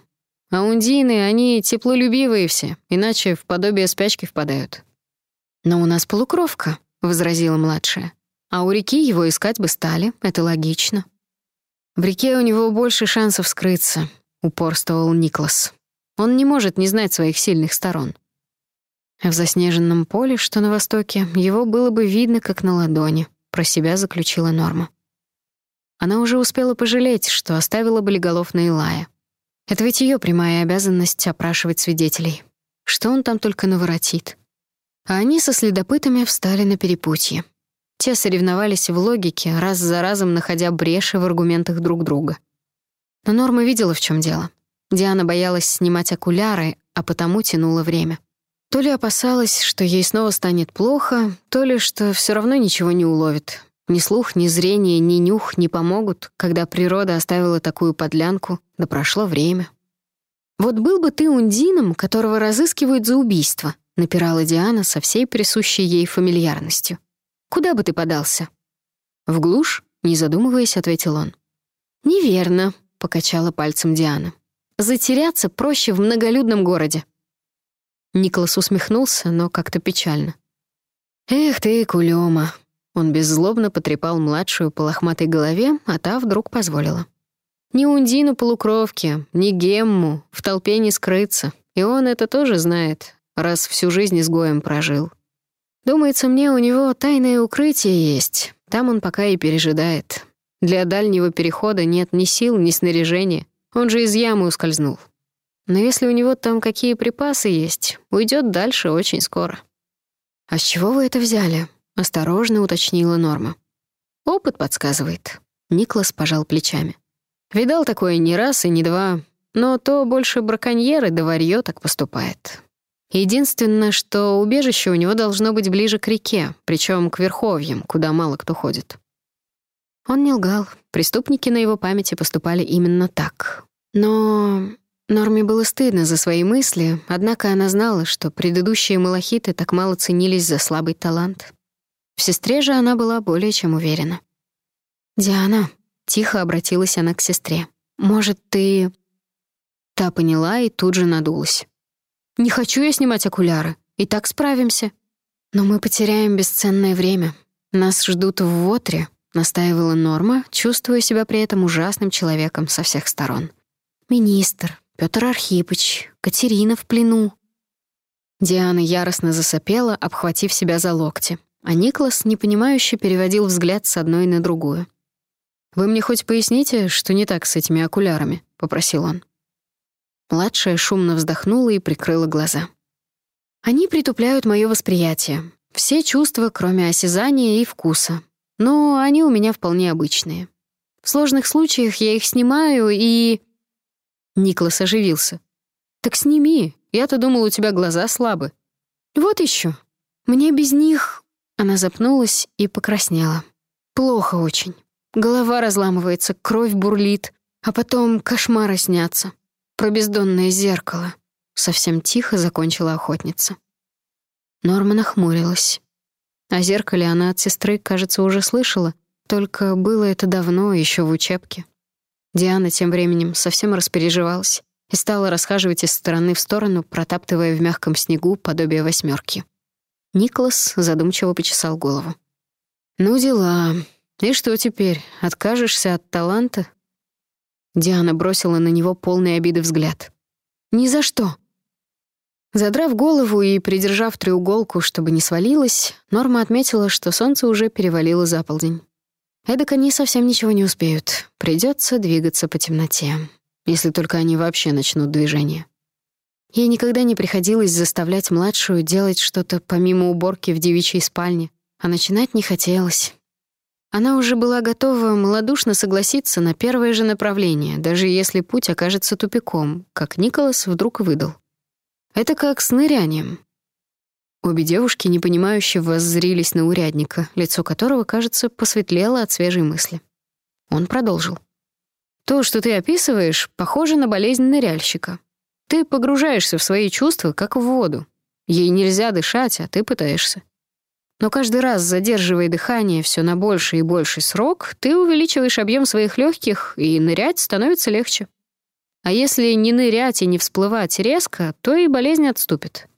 А ундины, они теплолюбивые все, иначе в подобие спячки впадают. «Но у нас полукровка», — возразила младшая. «А у реки его искать бы стали, это логично». «В реке у него больше шансов скрыться», — упорствовал Никлас. «Он не может не знать своих сильных сторон». В заснеженном поле, что на востоке, его было бы видно, как на ладони, про себя заключила Норма. Она уже успела пожалеть, что оставила болиголов на Илая. Это ведь ее прямая обязанность опрашивать свидетелей. Что он там только наворотит. А они со следопытами встали на перепутье. Те соревновались в логике, раз за разом находя бреши в аргументах друг друга. Но Норма видела, в чем дело. Диана боялась снимать окуляры, а потому тянула время. То ли опасалась, что ей снова станет плохо, то ли что все равно ничего не уловит, ни слух, ни зрение, ни нюх не помогут, когда природа оставила такую подлянку, да прошло время. «Вот был бы ты Ундином, которого разыскивают за убийство», напирала Диана со всей присущей ей фамильярностью. «Куда бы ты подался?» «В глушь?» — не задумываясь, ответил он. «Неверно», — покачала пальцем Диана. «Затеряться проще в многолюдном городе». Николас усмехнулся, но как-то печально. «Эх ты, Кулема, он беззлобно потрепал младшую по лохматой голове, а та вдруг позволила. Ни Ундину полукровки, ни Гемму в толпе не скрыться. И он это тоже знает, раз всю жизнь изгоем прожил. Думается мне, у него тайное укрытие есть. Там он пока и пережидает. Для дальнего перехода нет ни сил, ни снаряжения. Он же из ямы ускользнул. Но если у него там какие припасы есть, уйдет дальше очень скоро. «А с чего вы это взяли?» Осторожно уточнила Норма. Опыт подсказывает. Никлас пожал плечами. Видал такое не раз и не два, но то больше браконьеры да варьё так поступает. Единственное, что убежище у него должно быть ближе к реке, причем к верховьям, куда мало кто ходит. Он не лгал. Преступники на его памяти поступали именно так. Но Норме было стыдно за свои мысли, однако она знала, что предыдущие малахиты так мало ценились за слабый талант. В сестре же она была более чем уверена. «Диана», — тихо обратилась она к сестре, — «может, ты...» Та поняла и тут же надулась. «Не хочу я снимать окуляры, и так справимся. Но мы потеряем бесценное время. Нас ждут в Вотре», — настаивала Норма, чувствуя себя при этом ужасным человеком со всех сторон. «Министр, Петр Архипыч, Катерина в плену». Диана яростно засопела, обхватив себя за локти, а Никлас, непонимающе, переводил взгляд с одной на другую. «Вы мне хоть поясните, что не так с этими окулярами?» — попросил он. Младшая шумно вздохнула и прикрыла глаза. «Они притупляют мое восприятие. Все чувства, кроме осязания и вкуса. Но они у меня вполне обычные. В сложных случаях я их снимаю и...» Никлас оживился. «Так сними. Я-то думал, у тебя глаза слабы». «Вот еще. Мне без них...» Она запнулась и покраснела. «Плохо очень. Голова разламывается, кровь бурлит, а потом кошмары снятся. Про бездонное зеркало». Совсем тихо закончила охотница. Норма нахмурилась. О зеркале она от сестры, кажется, уже слышала, только было это давно, еще в учебке. Диана тем временем совсем распереживалась и стала расхаживать из стороны в сторону, протаптывая в мягком снегу подобие восьмерки. Николас задумчиво почесал голову. «Ну, дела. И что теперь, откажешься от таланта?» Диана бросила на него полный обиды взгляд. «Ни за что!» Задрав голову и придержав треуголку, чтобы не свалилась, Норма отметила, что солнце уже перевалило за полдень. Эдак они совсем ничего не успеют. Придется двигаться по темноте. Если только они вообще начнут движение. Ей никогда не приходилось заставлять младшую делать что-то помимо уборки в девичьей спальне, а начинать не хотелось. Она уже была готова малодушно согласиться на первое же направление, даже если путь окажется тупиком, как Николас вдруг выдал. Это как с нырянием. Обе девушки, непонимающе, воззрились на урядника, лицо которого, кажется, посветлело от свежей мысли. Он продолжил. «То, что ты описываешь, похоже на болезнь ныряльщика. Ты погружаешься в свои чувства, как в воду. Ей нельзя дышать, а ты пытаешься. Но каждый раз, задерживая дыхание все на больший и больший срок, ты увеличиваешь объем своих легких, и нырять становится легче. А если не нырять и не всплывать резко, то и болезнь отступит.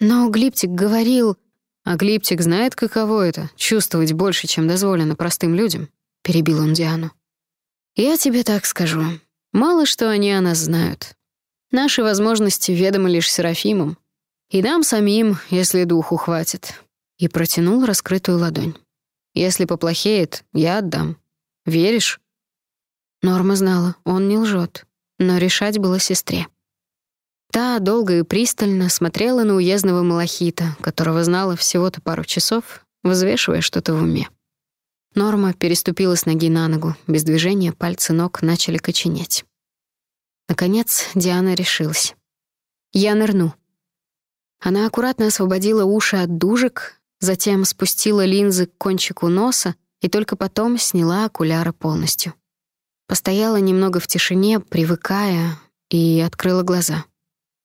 Но Глиптик говорил... А Глиптик знает, каково это — чувствовать больше, чем дозволено простым людям, — перебил он Диану. Я тебе так скажу. Мало что они о нас знают. Наши возможности ведомы лишь Серафимам. И нам самим, если духу хватит. И протянул раскрытую ладонь. Если поплохеет, я отдам. Веришь? Норма знала, он не лжет, но решать было сестре. Та долго и пристально смотрела на уездного малахита, которого знала всего-то пару часов, взвешивая что-то в уме. Норма переступила с ноги на ногу, без движения пальцы ног начали коченеть. Наконец Диана решилась. «Я нырну». Она аккуратно освободила уши от дужек, затем спустила линзы к кончику носа и только потом сняла окуляры полностью. Постояла немного в тишине, привыкая, и открыла глаза.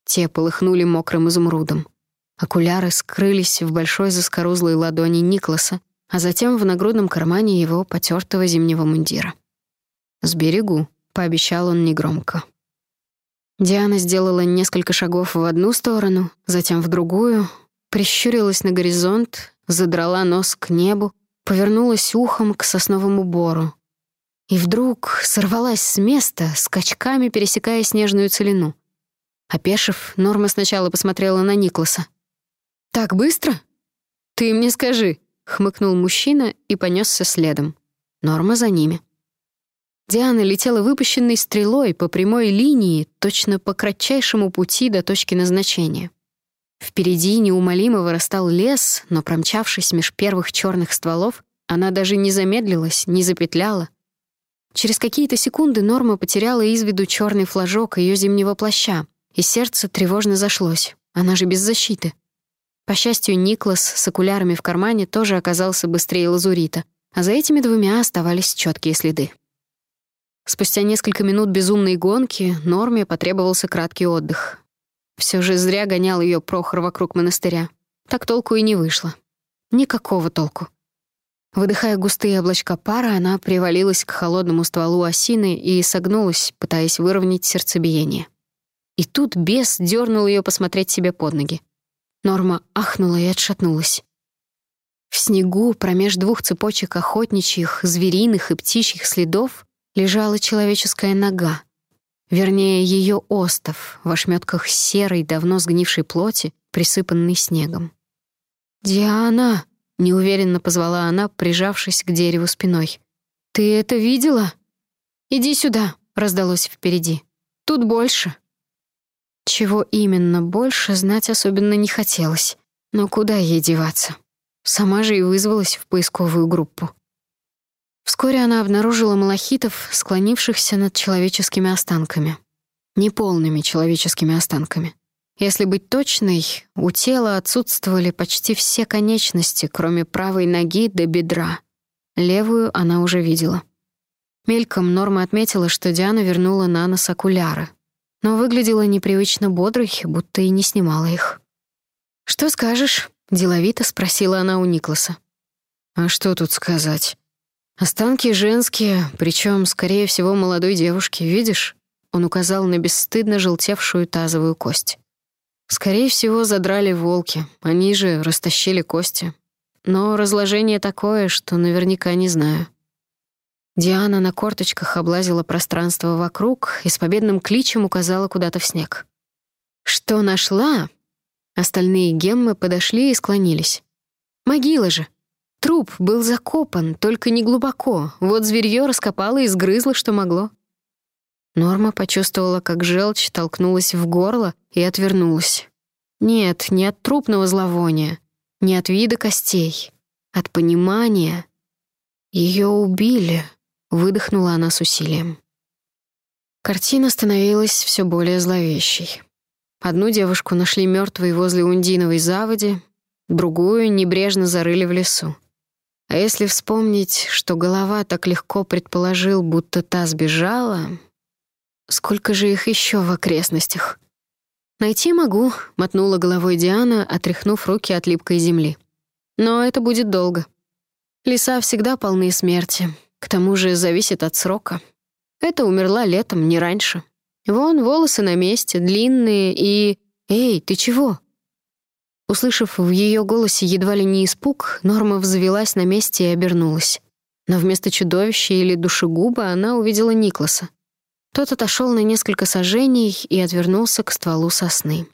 Те полыхнули мокрым изумрудом. Окуляры скрылись в большой заскорузлой ладони Никласа, а затем в нагрудном кармане его потертого зимнего мундира. «Сберегу», — пообещал он негромко. Диана сделала несколько шагов в одну сторону, затем в другую, прищурилась на горизонт, задрала нос к небу, повернулась ухом к сосновому бору. И вдруг сорвалась с места, скачками пересекая снежную целину. Опешив, Норма сначала посмотрела на Никласа. «Так быстро? Ты мне скажи», — хмыкнул мужчина и понесся следом. Норма за ними. Диана летела выпущенной стрелой по прямой линии, точно по кратчайшему пути до точки назначения. Впереди неумолимо вырастал лес, но, промчавшись меж первых черных стволов, она даже не замедлилась, не запетляла. Через какие-то секунды Норма потеряла из виду черный флажок ее зимнего плаща, и сердце тревожно зашлось. Она же без защиты. По счастью, Никлас с окулярами в кармане тоже оказался быстрее лазурита, а за этими двумя оставались четкие следы. Спустя несколько минут безумной гонки Норме потребовался краткий отдых. Все же зря гонял ее Прохор вокруг монастыря. Так толку и не вышло. Никакого толку. Выдыхая густые облачка пара, она привалилась к холодному стволу осины и согнулась, пытаясь выровнять сердцебиение. И тут бес дернул ее посмотреть себе под ноги. Норма ахнула и отшатнулась. В снегу, промеж двух цепочек охотничьих, звериных и птичьих следов, лежала человеческая нога. Вернее, ее остов в ошметках серой, давно сгнившей плоти, присыпанной снегом. «Диана!» — неуверенно позвала она, прижавшись к дереву спиной. «Ты это видела?» «Иди сюда!» — раздалось впереди. «Тут больше!» Чего именно больше, знать особенно не хотелось. Но куда ей деваться? Сама же и вызвалась в поисковую группу. Вскоре она обнаружила малахитов, склонившихся над человеческими останками. Неполными человеческими останками. Если быть точной, у тела отсутствовали почти все конечности, кроме правой ноги до бедра. Левую она уже видела. Мельком Норма отметила, что Диана вернула на нос окуляры, но выглядела непривычно бодрой, будто и не снимала их. «Что скажешь?» — деловито спросила она у Никласа. «А что тут сказать? Останки женские, причем, скорее всего, молодой девушки, видишь?» Он указал на бесстыдно желтевшую тазовую кость. Скорее всего, задрали волки, они же растащили кости. Но разложение такое, что наверняка не знаю. Диана на корточках облазила пространство вокруг и с победным кличем указала куда-то в снег. «Что нашла?» Остальные геммы подошли и склонились. «Могила же! Труп был закопан, только не глубоко. Вот зверьё раскопало и сгрызло, что могло. Норма почувствовала, как желчь толкнулась в горло и отвернулась. Нет, не от трупного зловония, не от вида костей, от понимания. Ее убили, выдохнула она с усилием. Картина становилась все более зловещей. Одну девушку нашли мертвой возле Ундиновой заводи, другую небрежно зарыли в лесу. А если вспомнить, что голова так легко предположил, будто та сбежала, Сколько же их еще в окрестностях? Найти могу, мотнула головой Диана, отряхнув руки от липкой земли. Но это будет долго. Леса всегда полны смерти. К тому же зависит от срока. Это умерла летом, не раньше. Вон волосы на месте, длинные и... Эй, ты чего? Услышав в ее голосе едва ли не испуг, Норма взвелась на месте и обернулась. Но вместо чудовища или душегуба она увидела Никласа. Тот отошел на несколько сажений и отвернулся к стволу сосны.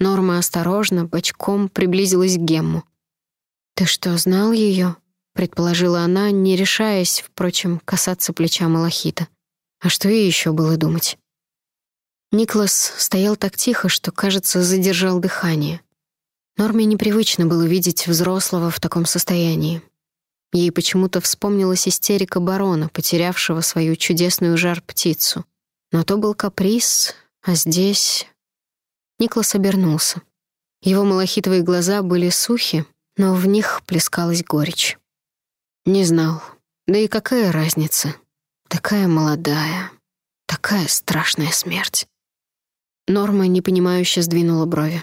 Норма осторожно, бочком приблизилась к Гемму. «Ты что, знал ее? предположила она, не решаясь, впрочем, касаться плеча Малахита. А что ей еще было думать? Никлас стоял так тихо, что, кажется, задержал дыхание. Норме непривычно было видеть взрослого в таком состоянии. Ей почему-то вспомнилась истерика барона, потерявшего свою чудесную жар-птицу. Но то был каприз, а здесь... Никлас обернулся. Его малахитовые глаза были сухи, но в них плескалась горечь. Не знал. Да и какая разница? Такая молодая, такая страшная смерть. Норма непонимающе сдвинула брови.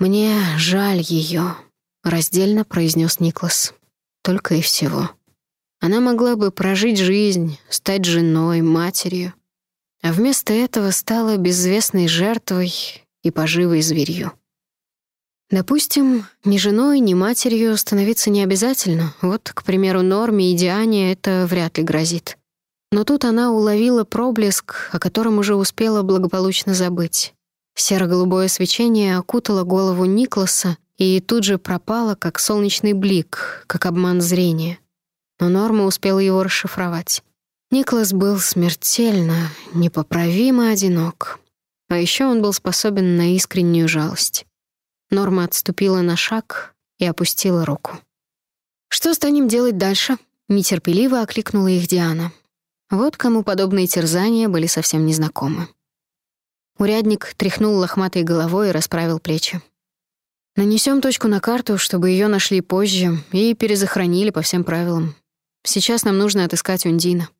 «Мне жаль ее», — раздельно произнес Никлас. Только и всего. Она могла бы прожить жизнь, стать женой, матерью, а вместо этого стала безвестной жертвой и поживой зверью. Допустим, ни женой, ни матерью становиться не обязательно. Вот, к примеру, Норме и Диане это вряд ли грозит. Но тут она уловила проблеск, о котором уже успела благополучно забыть. Серо-голубое свечение окутало голову Никласа, и тут же пропала, как солнечный блик, как обман зрения. Но Норма успела его расшифровать. Никлас был смертельно, непоправимо одинок. А еще он был способен на искреннюю жалость. Норма отступила на шаг и опустила руку. «Что станем делать дальше?» Нетерпеливо окликнула их Диана. Вот кому подобные терзания были совсем незнакомы. Урядник тряхнул лохматой головой и расправил плечи. Нанесем точку на карту, чтобы ее нашли позже и перезахоронили по всем правилам. Сейчас нам нужно отыскать Ундина.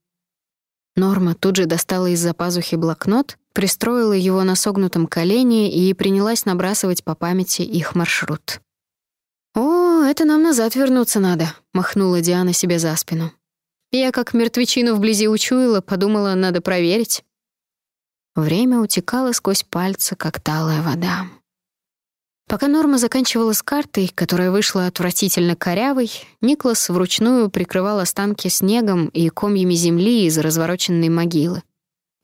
Норма тут же достала из-за пазухи блокнот, пристроила его на согнутом колене и принялась набрасывать по памяти их маршрут. «О, это нам назад вернуться надо», — махнула Диана себе за спину. Я как мертвечину вблизи учуяла, подумала, надо проверить. Время утекало сквозь пальцы, как талая вода. Пока Норма заканчивала с картой, которая вышла отвратительно корявой, Никлас вручную прикрывал останки снегом и комьями земли из развороченной могилы.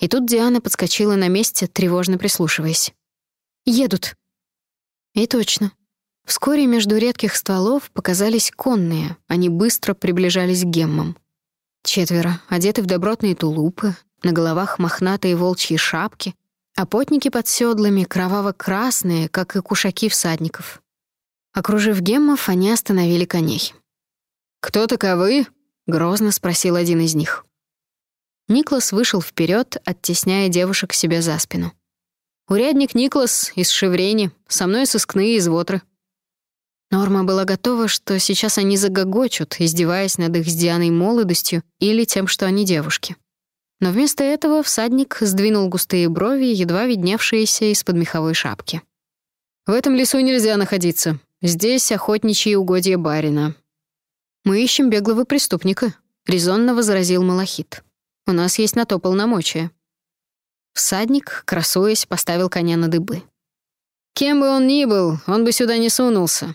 И тут Диана подскочила на месте, тревожно прислушиваясь. «Едут!» И точно. Вскоре между редких стволов показались конные, они быстро приближались к геммам. Четверо, одеты в добротные тулупы, на головах мохнатые волчьи шапки — а потники под седлами кроваво-красные, как и кушаки всадников. Окружив геммов, они остановили коней. «Кто таковы?» — грозно спросил один из них. Никлас вышел вперед, оттесняя девушек себе за спину. «Урядник Никлас из Шеврени, со мной сыскные из Вотры». Норма была готова, что сейчас они загогочут, издеваясь над их с Дианой молодостью или тем, что они девушки. Но вместо этого всадник сдвинул густые брови, едва видневшиеся из-под меховой шапки. «В этом лесу нельзя находиться. Здесь охотничьи угодья барина». «Мы ищем беглого преступника», — резонно возразил Малахит. «У нас есть на то полномочия». Всадник, красуясь, поставил коня на дыбы. «Кем бы он ни был, он бы сюда не сунулся.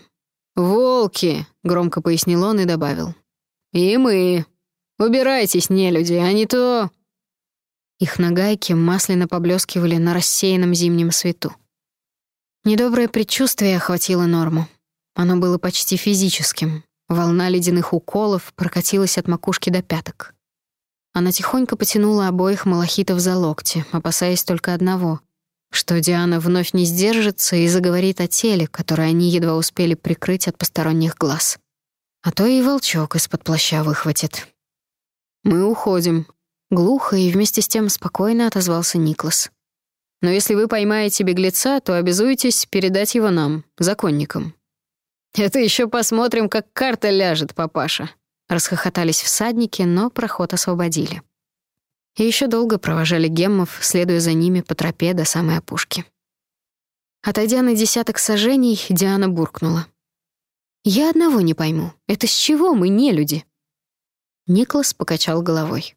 Волки», — громко пояснил он и добавил. «И мы. Убирайтесь, нелюди, а не то...» Их нагайки масляно поблескивали на рассеянном зимнем свету. Недоброе предчувствие охватило Норму. Оно было почти физическим. Волна ледяных уколов прокатилась от макушки до пяток. Она тихонько потянула обоих малахитов за локти, опасаясь только одного — что Диана вновь не сдержится и заговорит о теле, которое они едва успели прикрыть от посторонних глаз. А то и волчок из-под плаща выхватит. «Мы уходим», Глухо и вместе с тем спокойно отозвался Никлас. «Но если вы поймаете беглеца, то обязуетесь передать его нам, законникам». «Это еще посмотрим, как карта ляжет, папаша», — расхохотались всадники, но проход освободили. И еще долго провожали геммов, следуя за ними по тропе до самой опушки. Отойдя на десяток сажений, Диана буркнула. «Я одного не пойму. Это с чего мы не люди?» Никлас покачал головой.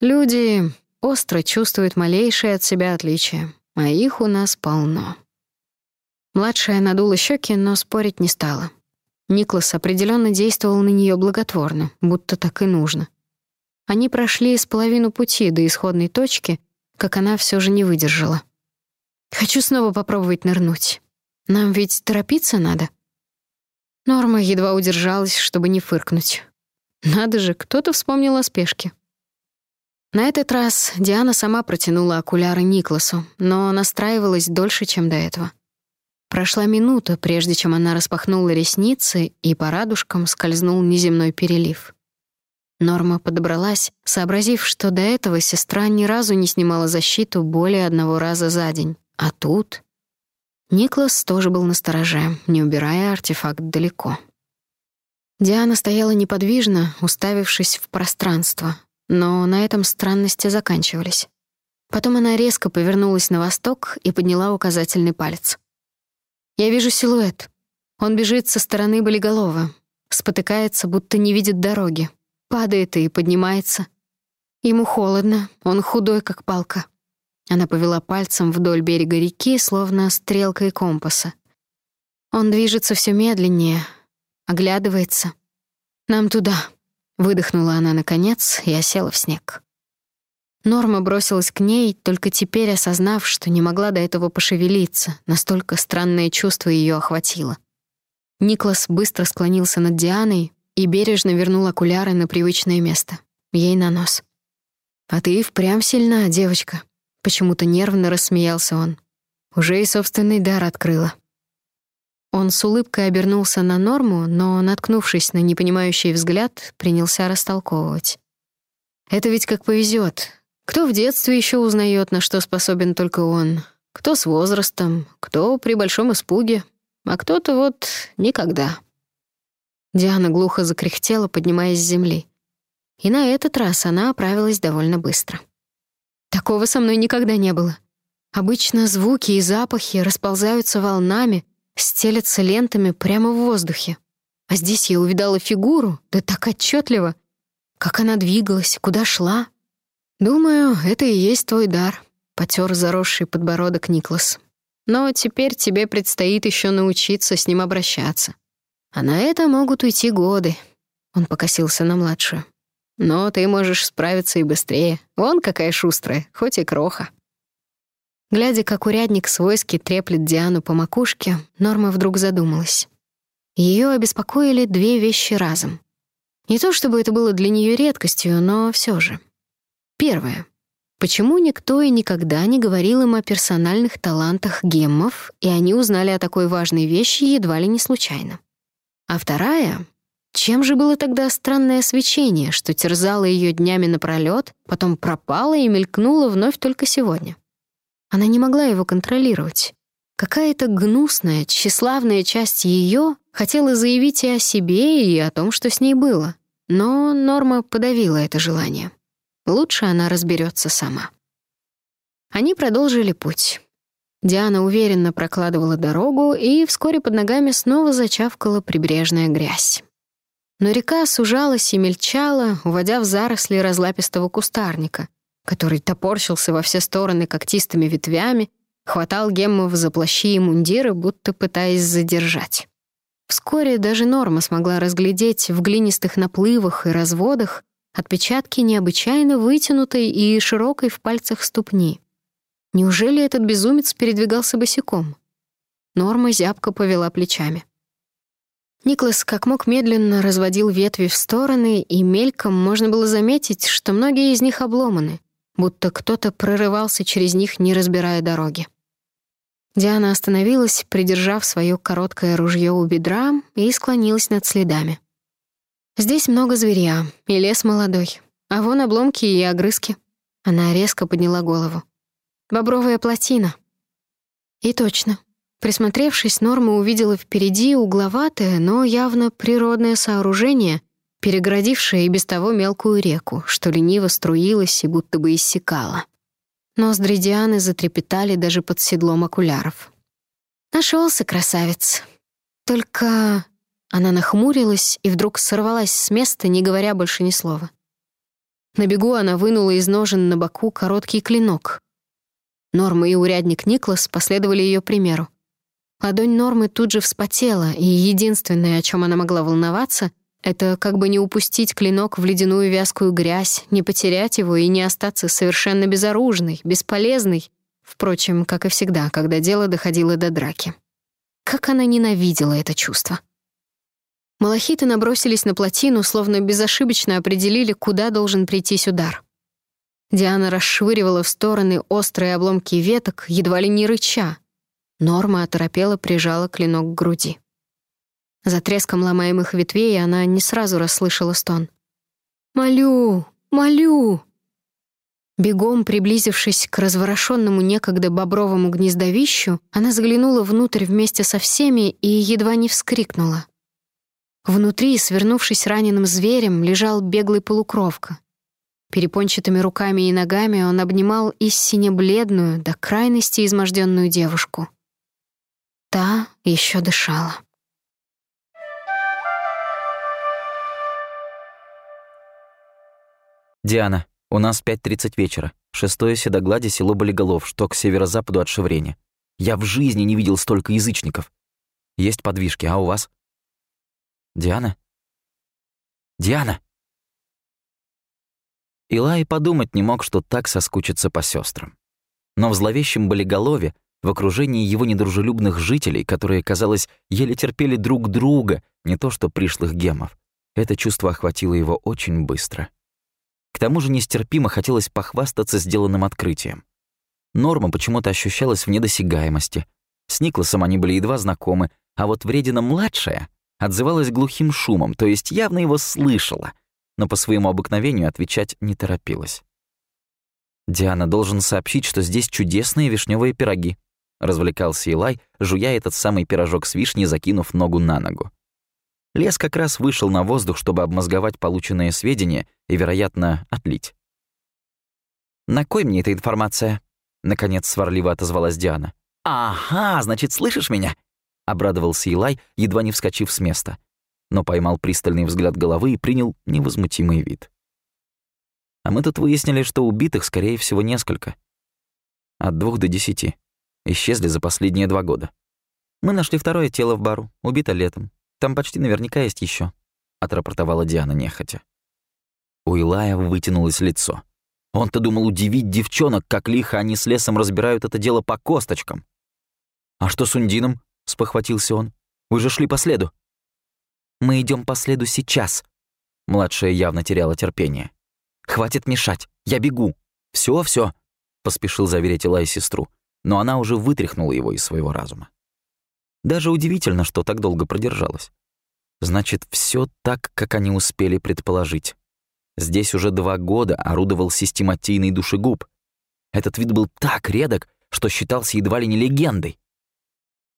Люди остро чувствуют малейшие от себя отличия, а их у нас полно. Младшая надула щеки, но спорить не стала. Никлас определенно действовал на нее благотворно, будто так и нужно. Они прошли с половину пути до исходной точки, как она все же не выдержала. «Хочу снова попробовать нырнуть. Нам ведь торопиться надо». Норма едва удержалась, чтобы не фыркнуть. Надо же, кто-то вспомнил о спешке. На этот раз Диана сама протянула окуляры Никласу, но настраивалась дольше, чем до этого. Прошла минута, прежде чем она распахнула ресницы, и по радужкам скользнул неземной перелив. Норма подобралась, сообразив, что до этого сестра ни разу не снимала защиту более одного раза за день. А тут... Никлас тоже был настороже, не убирая артефакт далеко. Диана стояла неподвижно, уставившись в пространство, но на этом странности заканчивались. Потом она резко повернулась на восток и подняла указательный палец. «Я вижу силуэт. Он бежит со стороны болиголова, спотыкается, будто не видит дороги, падает и поднимается. Ему холодно, он худой, как палка». Она повела пальцем вдоль берега реки, словно стрелкой компаса. Он движется все медленнее, оглядывается. «Нам туда», Выдохнула она наконец и осела в снег. Норма бросилась к ней, только теперь осознав, что не могла до этого пошевелиться, настолько странное чувство ее охватило. Никлас быстро склонился над Дианой и бережно вернул окуляры на привычное место, ей на нос. «А ты впрямь сильна, девочка», — почему-то нервно рассмеялся он. «Уже и собственный дар открыла». Он с улыбкой обернулся на Норму, но, наткнувшись на непонимающий взгляд, принялся растолковывать. «Это ведь как повезет. Кто в детстве еще узнает, на что способен только он? Кто с возрастом, кто при большом испуге, а кто-то вот никогда». Диана глухо закряхтела, поднимаясь с земли. И на этот раз она оправилась довольно быстро. «Такого со мной никогда не было. Обычно звуки и запахи расползаются волнами, стелятся лентами прямо в воздухе. А здесь я увидала фигуру, да так отчетливо, как она двигалась, куда шла. Думаю, это и есть твой дар, потер заросший подбородок Никлас. Но теперь тебе предстоит еще научиться с ним обращаться. А на это могут уйти годы. Он покосился на младшую. Но ты можешь справиться и быстрее. Вон какая шустрая, хоть и кроха. Глядя, как урядник свойски треплет Диану по макушке, Норма вдруг задумалась. Ее обеспокоили две вещи разом. Не то чтобы это было для нее редкостью, но все же. Первое. Почему никто и никогда не говорил им о персональных талантах геммов, и они узнали о такой важной вещи едва ли не случайно? А вторая чем же было тогда странное свечение, что терзало ее днями напролёт, потом пропало и мелькнуло вновь только сегодня? Она не могла его контролировать. Какая-то гнусная, тщеславная часть ее хотела заявить и о себе, и о том, что с ней было. Но Норма подавила это желание. Лучше она разберется сама. Они продолжили путь. Диана уверенно прокладывала дорогу, и вскоре под ногами снова зачавкала прибрежная грязь. Но река сужалась и мельчала, уводя в заросли разлапистого кустарника, который топорщился во все стороны когтистыми ветвями, хватал геммов за плащи и мундиры, будто пытаясь задержать. Вскоре даже Норма смогла разглядеть в глинистых наплывах и разводах отпечатки необычайно вытянутой и широкой в пальцах ступни. Неужели этот безумец передвигался босиком? Норма зябко повела плечами. Никлас как мог медленно разводил ветви в стороны, и мельком можно было заметить, что многие из них обломаны, будто кто-то прорывался через них, не разбирая дороги. Диана остановилась, придержав свое короткое ружье у бедра, и склонилась над следами. «Здесь много зверя, и лес молодой, а вон обломки и огрызки». Она резко подняла голову. «Бобровая плотина». И точно, Присмотревшись, Норма увидела впереди угловатое, но явно природное сооружение, перегородившее и без того мелкую реку, что лениво струилась и будто бы иссякала. Ноздри Дианы затрепетали даже под седлом окуляров. Нашелся красавец. Только она нахмурилась и вдруг сорвалась с места, не говоря больше ни слова. На бегу она вынула из ножен на боку короткий клинок. Норма и урядник Никлас последовали ее примеру. Ладонь Нормы тут же вспотела, и единственное, о чем она могла волноваться, это как бы не упустить клинок в ледяную вязкую грязь, не потерять его и не остаться совершенно безоружной, бесполезной, впрочем, как и всегда, когда дело доходило до драки. Как она ненавидела это чувство. Малахиты набросились на плотину, словно безошибочно определили, куда должен прийтись удар. Диана расшвыривала в стороны острые обломки веток, едва ли не рыча, Норма оторопела прижала клинок к груди. За треском ломаемых ветвей она не сразу расслышала стон. «Молю! Молю!» Бегом приблизившись к разворошенному некогда бобровому гнездовищу, она заглянула внутрь вместе со всеми и едва не вскрикнула. Внутри, свернувшись раненым зверем, лежал беглый полукровка. Перепончатыми руками и ногами он обнимал истине бледную, до крайности изможденную девушку. Та еще дышала. «Диана, у нас 5.30 вечера. Шестое седоглади, село Болиголов, что к северо-западу от Шеврени. Я в жизни не видел столько язычников. Есть подвижки, а у вас?» «Диана? Диана!» Илай подумать не мог, что так соскучится по сестрам. Но в зловещем Болиголове в окружении его недружелюбных жителей, которые, казалось, еле терпели друг друга, не то что пришлых гемов. Это чувство охватило его очень быстро. К тому же нестерпимо хотелось похвастаться сделанным открытием. Норма почему-то ощущалась в недосягаемости. С Никласом они были едва знакомы, а вот Вредина-младшая отзывалась глухим шумом, то есть явно его слышала, но по своему обыкновению отвечать не торопилась. «Диана должен сообщить, что здесь чудесные вишневые пироги», развлекался Илай, жуя этот самый пирожок с вишней, закинув ногу на ногу. Лес как раз вышел на воздух, чтобы обмозговать полученные сведения и, вероятно, отлить. «На кой мне эта информация?» — наконец сварливо отозвалась Диана. «Ага, значит, слышишь меня?» — обрадовался Илай, едва не вскочив с места, но поймал пристальный взгляд головы и принял невозмутимый вид. А мы тут выяснили, что убитых, скорее всего, несколько. От двух до десяти. Исчезли за последние два года. Мы нашли второе тело в бару, убито летом. Там почти наверняка есть еще, отрапортовала Диана нехотя. У Илая вытянулось лицо. Он-то думал удивить девчонок, как лихо они с лесом разбирают это дело по косточкам. «А что с Ундином?» — спохватился он. «Вы же шли по следу». «Мы идем по следу сейчас». Младшая явно теряла терпение. «Хватит мешать, я бегу». Все, все, поспешил заверить Илай сестру, но она уже вытряхнула его из своего разума. Даже удивительно, что так долго продержалась. Значит, все так, как они успели предположить. Здесь уже два года орудовал систематийный душегуб. Этот вид был так редок, что считался едва ли не легендой.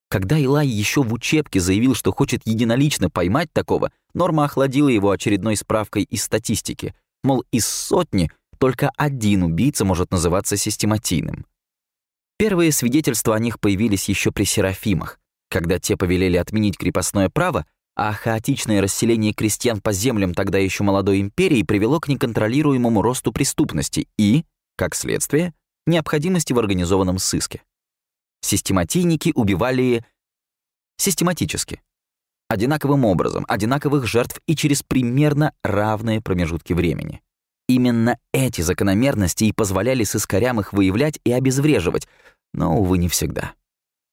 Когда Илай еще в учебке заявил, что хочет единолично поймать такого, Норма охладила его очередной справкой из статистики. Мол, из сотни только один убийца может называться систематийным. Первые свидетельства о них появились еще при Серафимах, когда те повелели отменить крепостное право, а хаотичное расселение крестьян по землям тогда еще молодой империи привело к неконтролируемому росту преступности и, как следствие, необходимости в организованном сыске. Систематийники убивали систематически, одинаковым образом, одинаковых жертв и через примерно равные промежутки времени. Именно эти закономерности и позволяли сыскарям их выявлять и обезвреживать, но, увы, не всегда.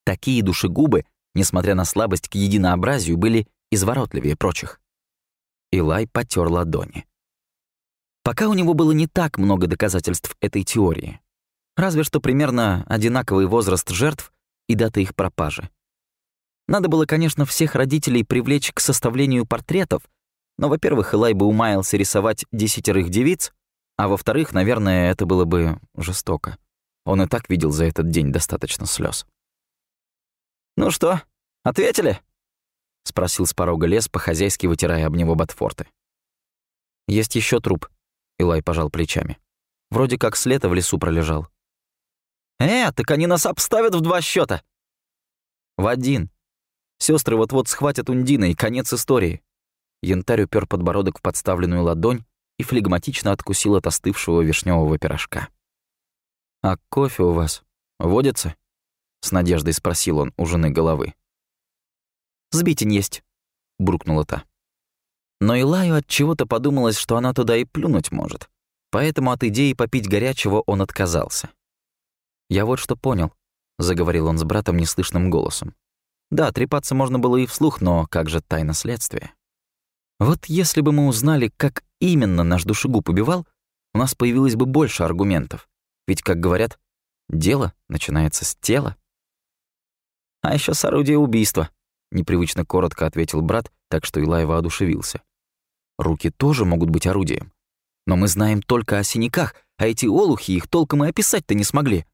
Такие душегубы, несмотря на слабость к единообразию, были изворотливее прочих. Илай потер ладони. Пока у него было не так много доказательств этой теории. Разве что примерно одинаковый возраст жертв и дата их пропажи. Надо было, конечно, всех родителей привлечь к составлению портретов, но, во-первых, Илай бы умаялся рисовать десятерых девиц, а во-вторых, наверное, это было бы жестоко. Он и так видел за этот день достаточно слез. «Ну что, ответили?» — спросил с порога лес, по-хозяйски вытирая об него ботфорты. «Есть еще труп», — Илай пожал плечами. «Вроде как с лета в лесу пролежал». «Э, так они нас обставят в два счета. «В один. Сестры вот-вот схватят Ундина, и конец истории». Янтарь упер подбородок в подставленную ладонь и флегматично откусил от остывшего вишневого пирожка. «А кофе у вас водится?» — с надеждой спросил он у жены головы. Сбитень есть», — буркнула та. Но Илаю от чего-то подумалось, что она туда и плюнуть может. Поэтому от идеи попить горячего он отказался. «Я вот что понял», — заговорил он с братом неслышным голосом. «Да, трепаться можно было и вслух, но как же тайна следствия? Вот если бы мы узнали, как именно наш душегуб убивал, у нас появилось бы больше аргументов. Ведь, как говорят, дело начинается с тела. А еще с орудия убийства, непривычно коротко ответил брат, так что Илай воодушевился. Руки тоже могут быть орудием. Но мы знаем только о синяках, а эти олухи их толком и описать-то не смогли.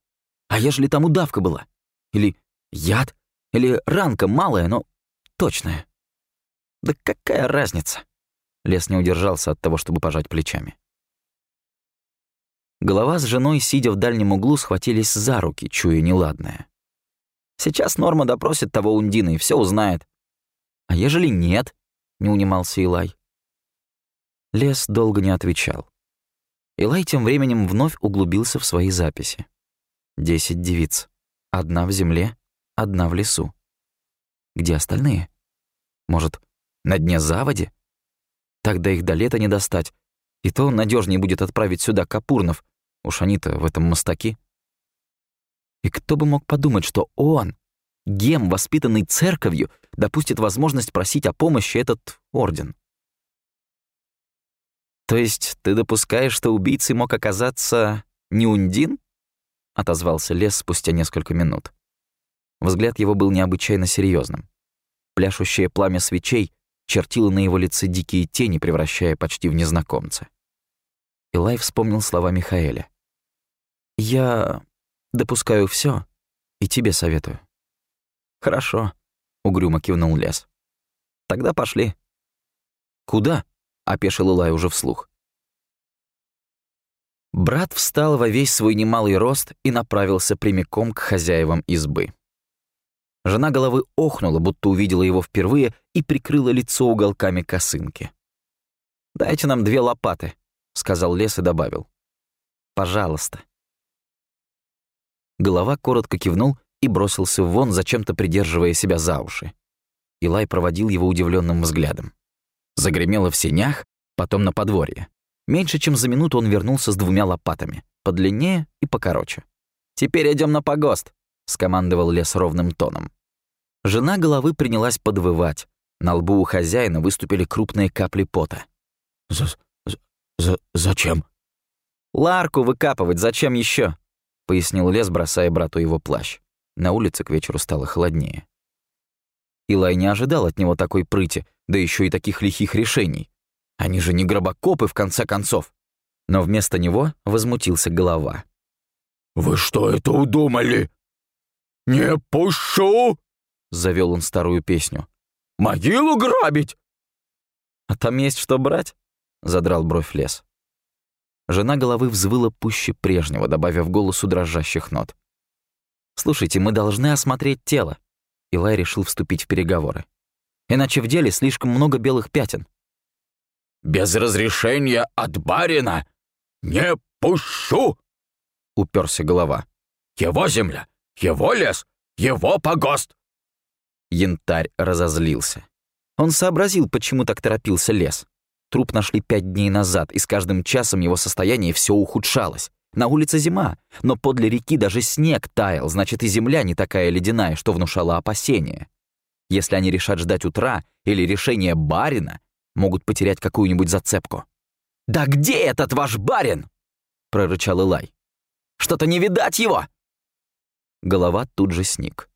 А ежели там удавка была? Или яд? Или ранка малая, но точная? Да какая разница? Лес не удержался от того, чтобы пожать плечами. Голова с женой, сидя в дальнем углу, схватились за руки, чуя неладное. Сейчас Норма допросит того Ундина и все узнает. А ежели нет, не унимался Илай. Лес долго не отвечал. Илай тем временем вновь углубился в свои записи. Десять девиц. Одна в земле, одна в лесу. Где остальные? Может, на дне заводи? Тогда их до лета не достать. И то надежнее будет отправить сюда Капурнов. Уж они-то в этом мостаки. И кто бы мог подумать, что он, гем, воспитанный церковью, допустит возможность просить о помощи этот орден? То есть ты допускаешь, что убийцей мог оказаться не Ундин? Отозвался Лес спустя несколько минут. Взгляд его был необычайно серьезным. Пляшущее пламя свечей чертило на его лице дикие тени, превращая почти в незнакомца. Илай вспомнил слова Михаэля. «Я допускаю все и тебе советую». «Хорошо», — угрюмо кивнул лес. «Тогда пошли». «Куда?» — опешил Илай уже вслух. Брат встал во весь свой немалый рост и направился прямиком к хозяевам избы. Жена головы охнула, будто увидела его впервые, и прикрыла лицо уголками косынки. «Дайте нам две лопаты», — сказал лес и добавил. «Пожалуйста». Голова коротко кивнул и бросился вон, зачем-то придерживая себя за уши. Илай проводил его удивленным взглядом. Загремело в сенях, потом на подворье. Меньше чем за минуту он вернулся с двумя лопатами, подлиннее и покороче. «Теперь идем на погост», — скомандовал лес ровным тоном. Жена головы принялась подвывать. На лбу у хозяина выступили крупные капли пота. «За... за... зачем?» «Ларку выкапывать, зачем еще? Пояснил лес, бросая брату его плащ. На улице к вечеру стало холоднее. Илай не ожидал от него такой прыти, да еще и таких лихих решений. Они же не гробокопы, в конце концов. Но вместо него возмутился голова. «Вы что это удумали? Не пущу!» Завел он старую песню. «Могилу грабить!» «А там есть что брать?» Задрал бровь лес. Жена головы взвыла пуще прежнего, добавив голосу дрожащих нот. «Слушайте, мы должны осмотреть тело». Илай решил вступить в переговоры. «Иначе в деле слишком много белых пятен без разрешения от барина не пущу!» — уперся голова. «Его земля, его лес, его погост!» Янтарь разозлился. Он сообразил, почему так торопился лес. Труп нашли пять дней назад, и с каждым часом его состояние все ухудшалось. На улице зима, но подле реки даже снег таял, значит, и земля не такая ледяная, что внушала опасения. Если они решат ждать утра или решения барина, могут потерять какую-нибудь зацепку. «Да где этот ваш барин?» — прорычал Илай. «Что-то не видать его!» Голова тут же сник.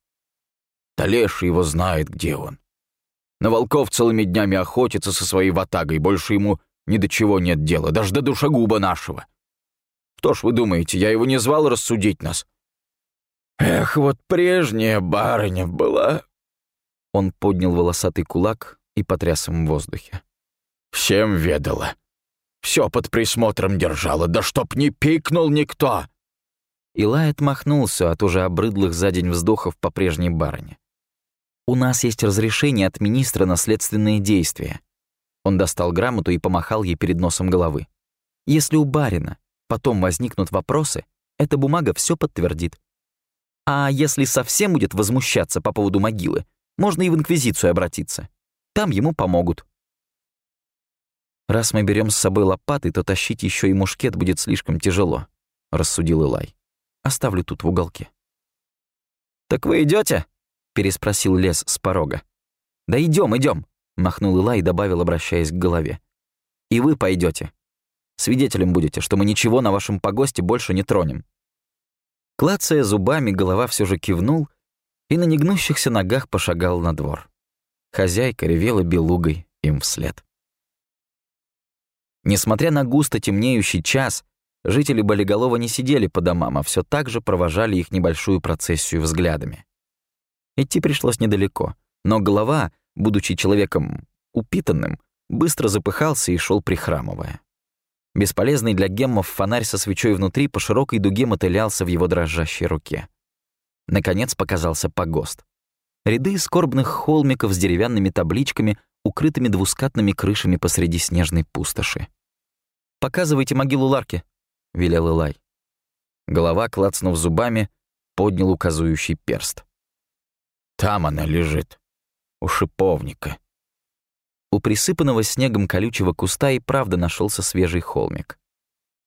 «Да его знает, где он. На волков целыми днями охотится со своей ватагой, больше ему ни до чего нет дела, даже до душегуба нашего. Что ж вы думаете, я его не звал рассудить нас? Эх, вот прежняя барыня была...» Он поднял волосатый кулак и потряс им в воздухе. Всем ведала. Все под присмотром держала, да чтоб не пикнул никто!» Илай отмахнулся от уже обрыдлых за день вздохов по прежней барыне. «У нас есть разрешение от министра на следственные действия». Он достал грамоту и помахал ей перед носом головы. «Если у барина потом возникнут вопросы, эта бумага все подтвердит. А если совсем будет возмущаться по поводу могилы, можно и в Инквизицию обратиться. Там ему помогут». «Раз мы берем с собой лопаты, то тащить еще и мушкет будет слишком тяжело», — рассудил Илай. «Оставлю тут в уголке». «Так вы идете? Переспросил Лес с порога. «Да идем, идем, махнул Илай и добавил, обращаясь к голове. «И вы пойдете. Свидетелем будете, что мы ничего на вашем погосте больше не тронем». Клацая зубами, голова все же кивнул и на негнущихся ногах пошагал на двор. Хозяйка ревела белугой им вслед. Несмотря на густо темнеющий час, жители Болиголова не сидели по домам, а все так же провожали их небольшую процессию взглядами. Идти пришлось недалеко, но голова, будучи человеком упитанным, быстро запыхался и шел прихрамывая. Бесполезный для геммов фонарь со свечой внутри по широкой дуге мотылялся в его дрожащей руке. Наконец показался погост. Ряды скорбных холмиков с деревянными табличками укрытыми двускатными крышами посреди снежной пустоши. «Показывайте могилу Ларки», — велел Илай. Голова, клацнув зубами, поднял указующий перст. «Там она лежит, у шиповника». У присыпанного снегом колючего куста и правда нашелся свежий холмик.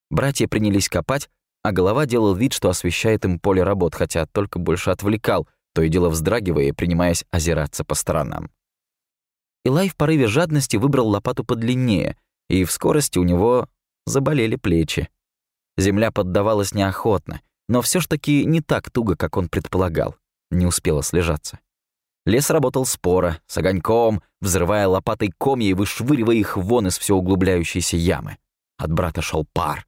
Братья принялись копать, а голова делал вид, что освещает им поле работ, хотя только больше отвлекал, то и дело вздрагивая и принимаясь озираться по сторонам. Илай в порыве жадности выбрал лопату подлиннее, и в скорости у него заболели плечи. Земля поддавалась неохотно, но все ж таки не так туго, как он предполагал, не успела слежаться. Лес работал споро, с огоньком, взрывая лопатой комья и вышвыривая их вон из все углубляющейся ямы. От брата шел пар.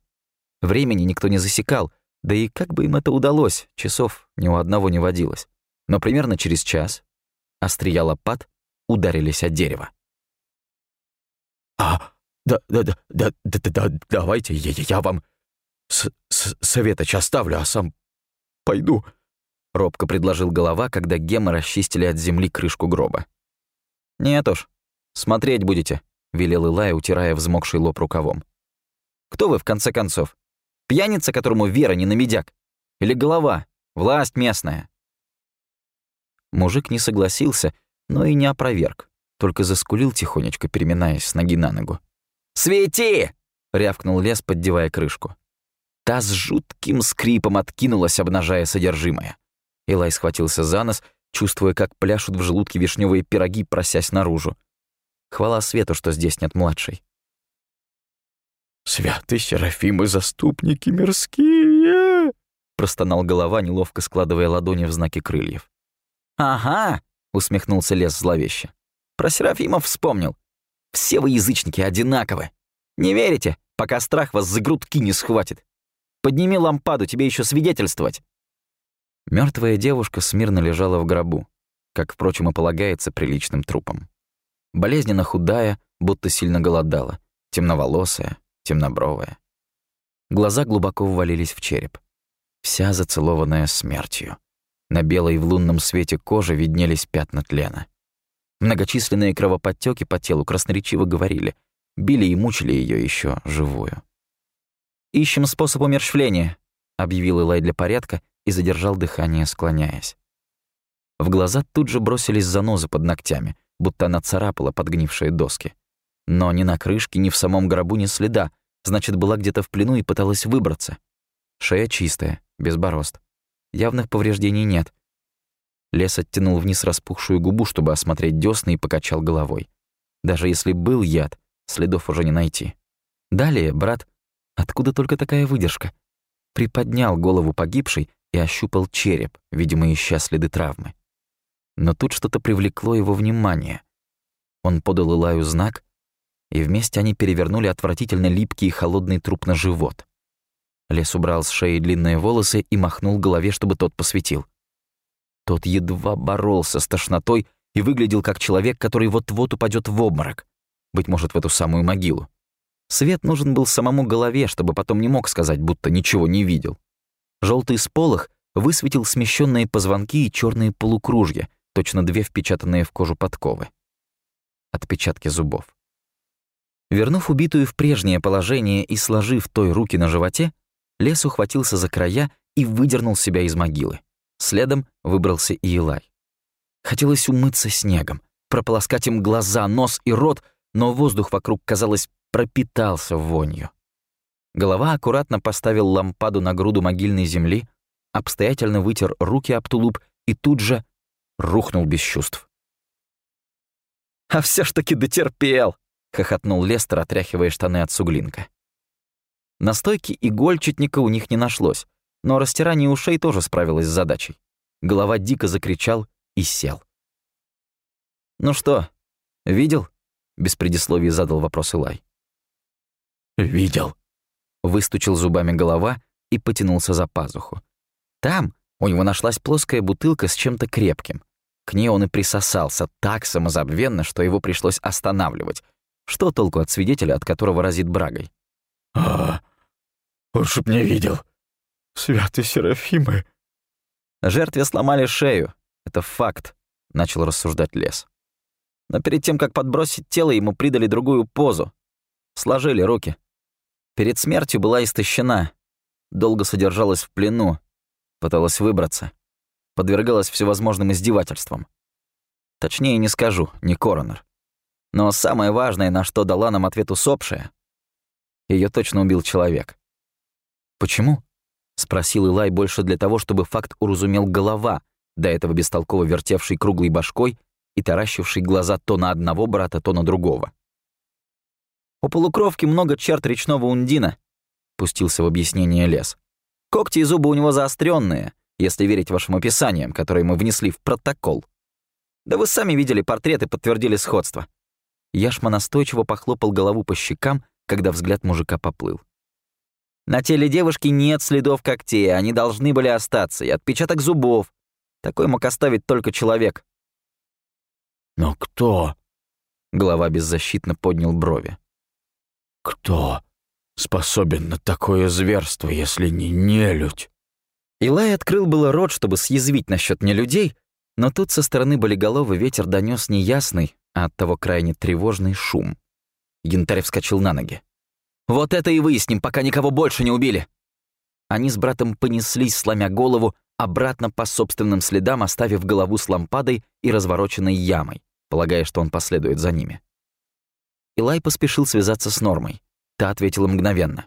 Времени никто не засекал, да и как бы им это удалось, часов ни у одного не водилось. Но примерно через час острия лопат ударились от дерева. «А, да, да, да, да, да, да, да давайте я, я вам с -с советоч оставлю, а сам пойду», — робко предложил голова, когда гемы расчистили от земли крышку гроба. «Нет уж, смотреть будете», — велел Илай, утирая взмокший лоб рукавом. «Кто вы, в конце концов? Пьяница, которому вера не на медяк? Или голова, власть местная?» Мужик не согласился, но и не опроверг, только заскулил тихонечко, переминаясь с ноги на ногу. «Свети!» — рявкнул лес, поддевая крышку. Та с жутким скрипом откинулась, обнажая содержимое. Илай схватился за нос, чувствуя, как пляшут в желудке вишневые пироги, просясь наружу. Хвала свету, что здесь нет младшей. «Святый Серафим и заступники мирские!» простонал голова, неловко складывая ладони в знаки крыльев. «Ага!» — усмехнулся лес зловеще. «Про Серафимов вспомнил. Все вы язычники одинаковы. Не верите, пока страх вас за грудки не схватит. Подними лампаду, тебе еще свидетельствовать». Мертвая девушка смирно лежала в гробу, как, впрочем, и полагается приличным трупом. Болезненно худая, будто сильно голодала, темноволосая, темнобровая. Глаза глубоко ввалились в череп, вся зацелованная смертью. На белой в лунном свете кожи виднелись пятна тлена. Многочисленные кровоподтеки по телу красноречиво говорили, били и мучили ее еще живую. «Ищем способ умерщвления», — объявил Илай для порядка и задержал дыхание, склоняясь. В глаза тут же бросились занозы под ногтями, будто она царапала подгнившие доски. Но ни на крышке, ни в самом гробу ни следа, значит, была где-то в плену и пыталась выбраться. Шея чистая, без борозд. Явных повреждений нет. Лес оттянул вниз распухшую губу, чтобы осмотреть десны и покачал головой. Даже если был яд, следов уже не найти. Далее брат, откуда только такая выдержка, приподнял голову погибшей и ощупал череп, видимо, ища следы травмы. Но тут что-то привлекло его внимание. Он подал Илаю знак, и вместе они перевернули отвратительно липкий и холодный труп на живот. Лес убрал с шеи длинные волосы и махнул голове, чтобы тот посветил. Тот едва боролся с тошнотой и выглядел как человек, который вот-вот упадет в обморок, быть может, в эту самую могилу. Свет нужен был самому голове, чтобы потом не мог сказать, будто ничего не видел. Желтый сполох высветил смещенные позвонки и черные полукружья, точно две впечатанные в кожу подковы. Отпечатки зубов. Вернув убитую в прежнее положение и сложив той руки на животе, лес ухватился за края и выдернул себя из могилы. Следом выбрался и Илай. Хотелось умыться снегом, прополоскать им глаза, нос и рот, но воздух вокруг, казалось, пропитался вонью. Голова аккуратно поставил лампаду на груду могильной земли, обстоятельно вытер руки об тулуп и тут же рухнул без чувств. «А все ж таки дотерпел!» — хохотнул Лестер, отряхивая штаны от суглинка. Настойки игольчатника у них не нашлось, но растирание ушей тоже справилось с задачей. Голова дико закричал и сел. «Ну что, видел?» — без предисловий задал вопрос Илай. «Видел», — выстучил зубами голова и потянулся за пазуху. Там у него нашлась плоская бутылка с чем-то крепким. К ней он и присосался так самозабвенно, что его пришлось останавливать. Что толку от свидетеля, от которого разит брагой? «А, лучше б не видел. Святый Серафимы». Жертве сломали шею. Это факт, — начал рассуждать лес. Но перед тем, как подбросить тело, ему придали другую позу. Сложили руки. Перед смертью была истощена. Долго содержалась в плену. Пыталась выбраться подвергалась всевозможным издевательствам. Точнее не скажу, не коронер. Но самое важное, на что дала нам ответ усопшая, ее точно убил человек. «Почему?» — спросил Илай больше для того, чтобы факт уразумел голова, до этого бестолково вертевший круглой башкой и таращивший глаза то на одного брата, то на другого. «У полукровки много черт речного ундина», — пустился в объяснение лес. «Когти и зубы у него заостренные, если верить вашим описаниям, которые мы внесли в протокол. Да вы сами видели портреты, подтвердили сходство. Яшма настойчиво похлопал голову по щекам, когда взгляд мужика поплыл. На теле девушки нет следов когтей, они должны были остаться, и отпечаток зубов. Такой мог оставить только человек. «Но кто?» Глава беззащитно поднял брови. «Кто способен на такое зверство, если не нелюдь?» Илай открыл было рот, чтобы съязвить насчет нелюдей, но тут со стороны болиголовы ветер донес неясный, а оттого крайне тревожный шум. Янтарь вскочил на ноги. «Вот это и выясним, пока никого больше не убили!» Они с братом понеслись, сломя голову, обратно по собственным следам, оставив голову с лампадой и развороченной ямой, полагая, что он последует за ними. Илай поспешил связаться с Нормой. Та ответила мгновенно.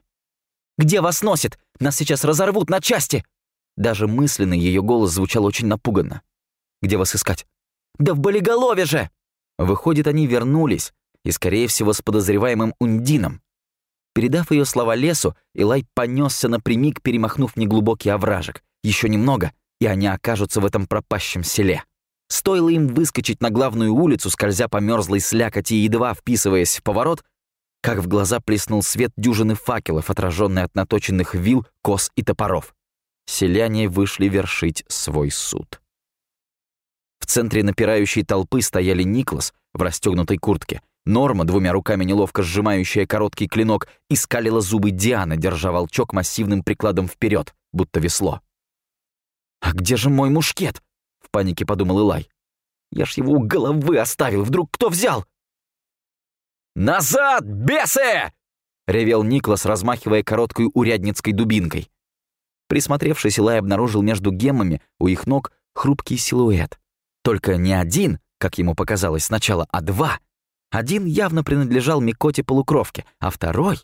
«Где вас носит? Нас сейчас разорвут на части!» Даже мысленный ее голос звучал очень напуганно. «Где вас искать?» «Да в болиголове же!» Выходит, они вернулись, и, скорее всего, с подозреваемым Ундином. Передав ее слова лесу, Илай понесся напрямик, перемахнув неглубокий овражек. Еще немного, и они окажутся в этом пропащем селе. Стоило им выскочить на главную улицу, скользя по мерзлой слякоти и едва вписываясь в поворот, как в глаза плеснул свет дюжины факелов, отраженный от наточенных вил, кос и топоров. Селяне вышли вершить свой суд. В центре напирающей толпы стояли Никлас в расстегнутой куртке, Норма, двумя руками неловко сжимающая короткий клинок, искалила зубы Диана, держа волчок массивным прикладом вперед, будто весло. «А где же мой мушкет?» — в панике подумал Илай. «Я ж его у головы оставил, вдруг кто взял?» «Назад, бесы!» — ревел Никлас, размахивая короткой урядницкой дубинкой. Присмотревшись, Илай обнаружил между геммами у их ног хрупкий силуэт. Только не один, как ему показалось сначала, а два. Один явно принадлежал Микоте-полукровке, а второй...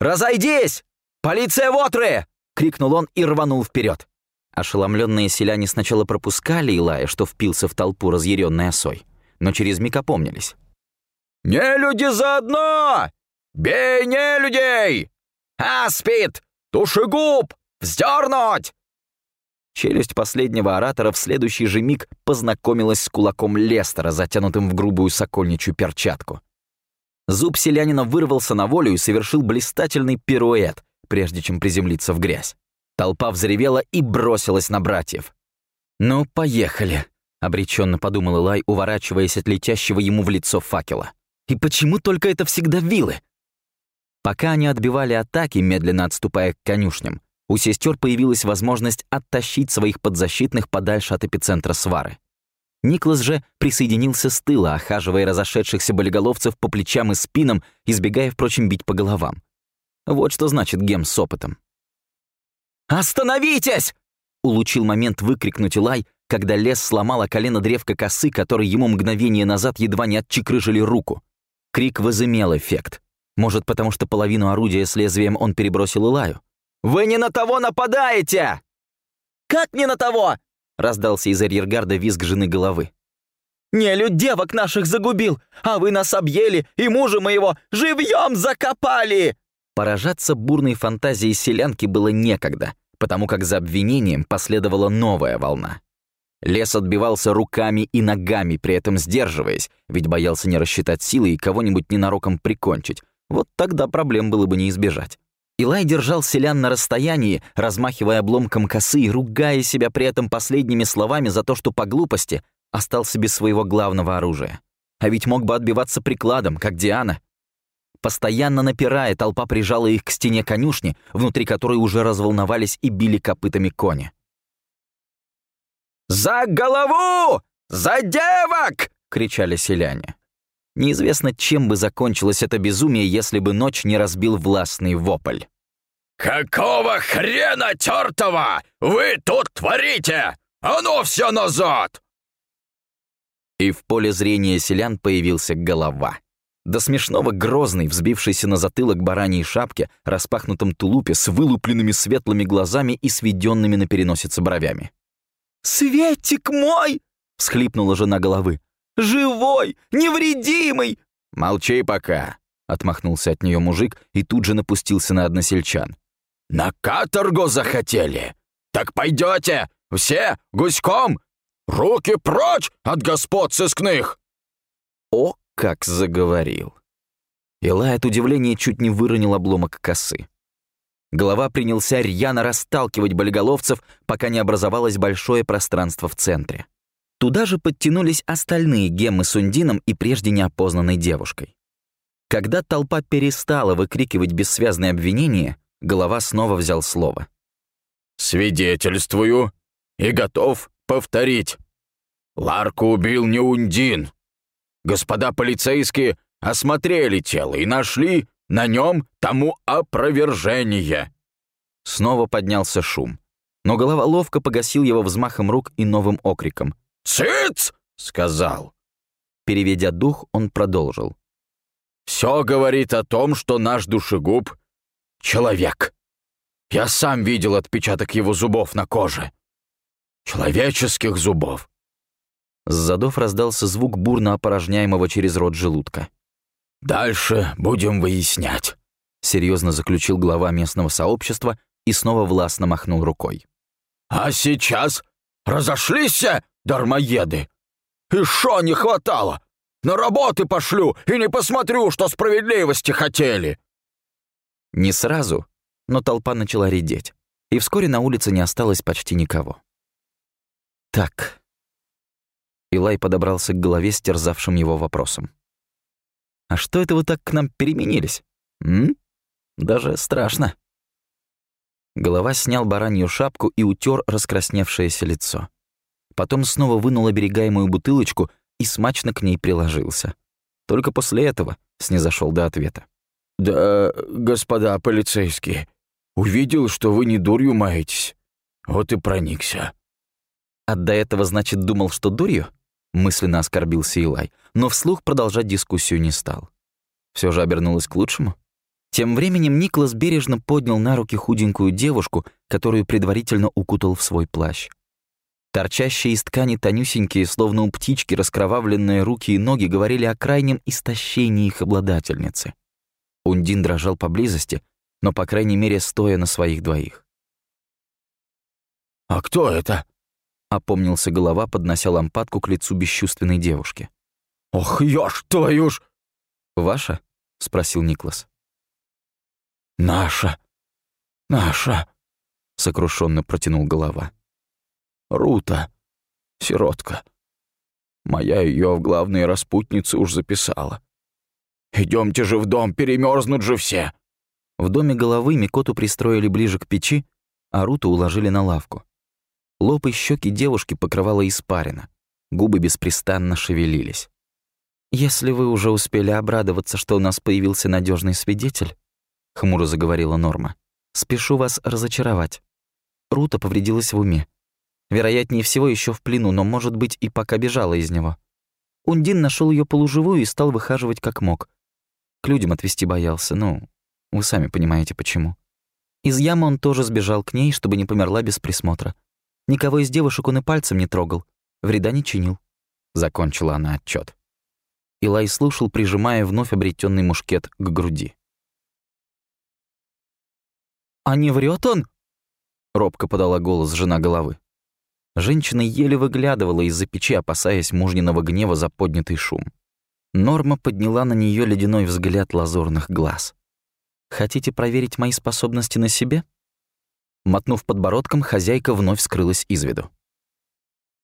«Разойдись! Полиция в отры!» — крикнул он и рванул вперед. Ошеломленные селяне сначала пропускали Илая, что впился в толпу разъяренной осой, но через миг опомнились. «Не люди заодно! Бей не людей! Аспид! Тушегуб! Вздернуть!» Челюсть последнего оратора в следующий же миг познакомилась с кулаком Лестера, затянутым в грубую сокольничью перчатку. Зуб селянина вырвался на волю и совершил блистательный пируэт, прежде чем приземлиться в грязь. Толпа взревела и бросилась на братьев. «Ну, поехали», — обреченно подумал Илай, уворачиваясь от летящего ему в лицо факела. «И почему только это всегда вилы?» Пока они отбивали атаки, медленно отступая к конюшням, у сестер появилась возможность оттащить своих подзащитных подальше от эпицентра свары. Никлас же присоединился с тыла, охаживая разошедшихся болиголовцев по плечам и спинам, избегая, впрочем, бить по головам. Вот что значит гем с опытом. «Остановитесь!» — улучил момент выкрикнуть Илай, когда лес сломала колено древка косы, который ему мгновение назад едва не отчекрыжили руку. Крик возымел эффект. Может, потому что половину орудия с лезвием он перебросил Илаю. «Вы не на того нападаете!» «Как не на того?» — раздался из арьергарда визг жены головы. «Нелюдь девок наших загубил, а вы нас объели и мужа моего живьем закопали!» Поражаться бурной фантазией селянки было некогда, потому как за обвинением последовала новая волна. Лес отбивался руками и ногами, при этом сдерживаясь, ведь боялся не рассчитать силы и кого-нибудь ненароком прикончить. Вот тогда проблем было бы не избежать. Илай держал селян на расстоянии, размахивая обломком косы и ругая себя при этом последними словами за то, что по глупости остался без своего главного оружия. А ведь мог бы отбиваться прикладом, как Диана. Постоянно напирая, толпа прижала их к стене конюшни, внутри которой уже разволновались и били копытами кони. «За голову! За девок!» — кричали селяне. Неизвестно, чем бы закончилось это безумие, если бы ночь не разбил властный вопль. «Какого хрена тертого вы тут творите? А ну все назад!» И в поле зрения селян появился голова. До смешного грозный, взбившийся на затылок бараньей шапке, распахнутом тулупе с вылупленными светлыми глазами и сведенными на переносице бровями. «Светик мой!» — всхлипнула жена головы. Живой! Невредимый!» «Молчи пока!» — отмахнулся от нее мужик и тут же напустился на односельчан. «На каторгу захотели? Так пойдете! Все гуськом! Руки прочь от господ сыскных!» О, как заговорил! Илай от удивления чуть не выронил обломок косы. Голова принялся рьяно расталкивать болиголовцев, пока не образовалось большое пространство в центре. Туда же подтянулись остальные геммы с Ундином и прежде неопознанной девушкой. Когда толпа перестала выкрикивать бессвязные обвинения, голова снова взял слово. «Свидетельствую и готов повторить. Ларку убил не Ундин. Господа полицейские осмотрели тело и нашли на нем тому опровержение». Снова поднялся шум, но голова ловко погасил его взмахом рук и новым окриком. «Цыц!» — сказал. Переведя дух, он продолжил. «Все говорит о том, что наш душегуб — человек. Я сам видел отпечаток его зубов на коже. Человеческих зубов. С задов раздался звук бурно опорожняемого через рот желудка. «Дальше будем выяснять», — серьезно заключил глава местного сообщества и снова властно махнул рукой. «А сейчас разошлись, дармоеды! И шо не хватало? На работы пошлю и не посмотрю, что справедливости хотели!» Не сразу, но толпа начала редеть, и вскоре на улице не осталось почти никого. «Так, Илай подобрался к голове, стерзавшим его вопросом. «А что это вы так к нам переменились? М? Даже страшно». Голова снял баранью шапку и утер раскрасневшееся лицо. Потом снова вынул оберегаемую бутылочку и смачно к ней приложился. Только после этого снизошел до ответа. «Да, господа полицейские, увидел, что вы не дурью маетесь. Вот и проникся». «А до этого, значит, думал, что дурью?» Мысленно оскорбился Илай, но вслух продолжать дискуссию не стал. Все же обернулось к лучшему. Тем временем Никлас бережно поднял на руки худенькую девушку, которую предварительно укутал в свой плащ. Торчащие из ткани тонюсенькие, словно у птички, раскровавленные руки и ноги говорили о крайнем истощении их обладательницы. Ундин дрожал поблизости, но, по крайней мере, стоя на своих двоих. «А кто это?» Опомнился голова, поднося лампадку к лицу бесчувственной девушки. «Ох, ёж твою ж!» «Ваша?» — спросил Никлас. «Наша! Наша!» — сокрушенно протянул голова. «Рута, сиротка. Моя ее в главные распутницы уж записала. Идемте же в дом, перемерзнут же все!» В доме головы Микоту пристроили ближе к печи, а Руту уложили на лавку. Лоб и щеки девушки покрывала испарина. Губы беспрестанно шевелились. «Если вы уже успели обрадоваться, что у нас появился надежный свидетель», — хмуро заговорила Норма, — «спешу вас разочаровать. Рута повредилась в уме. Вероятнее всего, еще в плену, но, может быть, и пока бежала из него. Ундин нашел ее полуживую и стал выхаживать как мог. К людям отвести боялся, ну, вы сами понимаете, почему. Из ямы он тоже сбежал к ней, чтобы не померла без присмотра. Никого из девушек он и пальцем не трогал, вреда не чинил. Закончила она отчет. Илай слушал, прижимая вновь обретенный мушкет к груди. «А не врет он?» — робко подала голос жена головы. Женщина еле выглядывала из-за печи, опасаясь мужниного гнева за поднятый шум. Норма подняла на нее ледяной взгляд лазурных глаз. «Хотите проверить мои способности на себе?» Мотнув подбородком, хозяйка вновь скрылась из виду.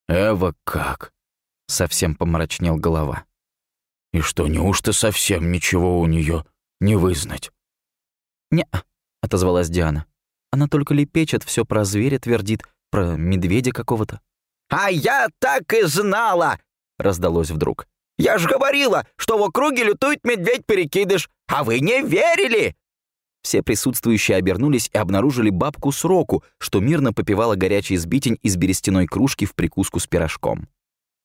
«Эва как?» — совсем помрачнел голова. «И что, неужто совсем ничего у нее не вызнать?» «Не-а», отозвалась Диана. «Она только лепечет, все про зверя твердит, про медведя какого-то». «А я так и знала!» — раздалось вдруг. «Я ж говорила, что в округе лютует медведь-перекидыш, а вы не верили!» Все присутствующие обернулись и обнаружили бабку Сроку, что мирно попивала горячий сбитень из берестяной кружки в прикуску с пирожком.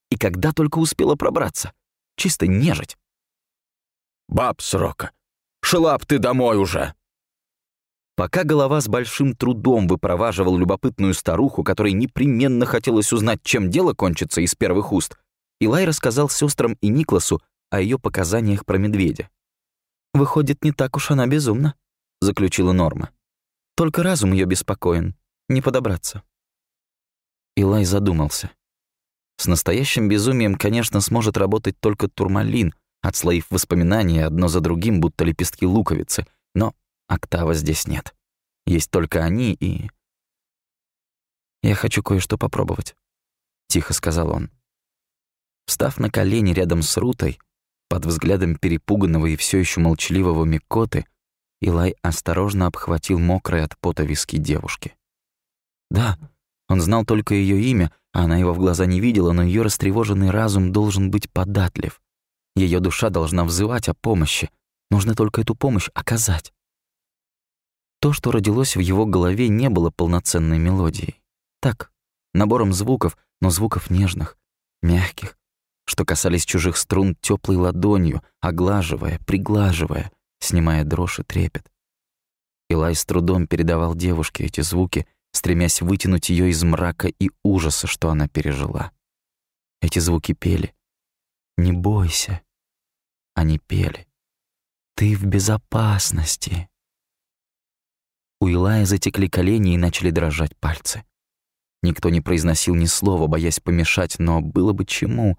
И когда только успела пробраться. Чисто нежить. «Баб Срока, шла б ты домой уже!» Пока голова с большим трудом выпроваживал любопытную старуху, которой непременно хотелось узнать, чем дело кончится из первых уст, Илай рассказал сестрам и Никласу о ее показаниях про медведя. «Выходит, не так уж она безумна», заключила Норма. Только разум ее беспокоен, не подобраться. Илай задумался. С настоящим безумием, конечно, сможет работать только турмалин, отслоив воспоминания одно за другим, будто лепестки луковицы, но октава здесь нет. Есть только они и... «Я хочу кое-что попробовать», — тихо сказал он. Встав на колени рядом с Рутой, под взглядом перепуганного и все еще молчаливого Микоты, Илай осторожно обхватил мокрые от пота виски девушки. Да, он знал только ее имя, а она его в глаза не видела, но ее растревоженный разум должен быть податлив. Ее душа должна взывать о помощи. Нужно только эту помощь оказать. То, что родилось в его голове, не было полноценной мелодией. Так, набором звуков, но звуков нежных, мягких, что касались чужих струн теплой ладонью, оглаживая, приглаживая, снимая дрожь и трепет. Илай с трудом передавал девушке эти звуки, стремясь вытянуть ее из мрака и ужаса, что она пережила. Эти звуки пели. «Не бойся». Они пели. «Ты в безопасности». У Илая затекли колени и начали дрожать пальцы. Никто не произносил ни слова, боясь помешать, но было бы чему.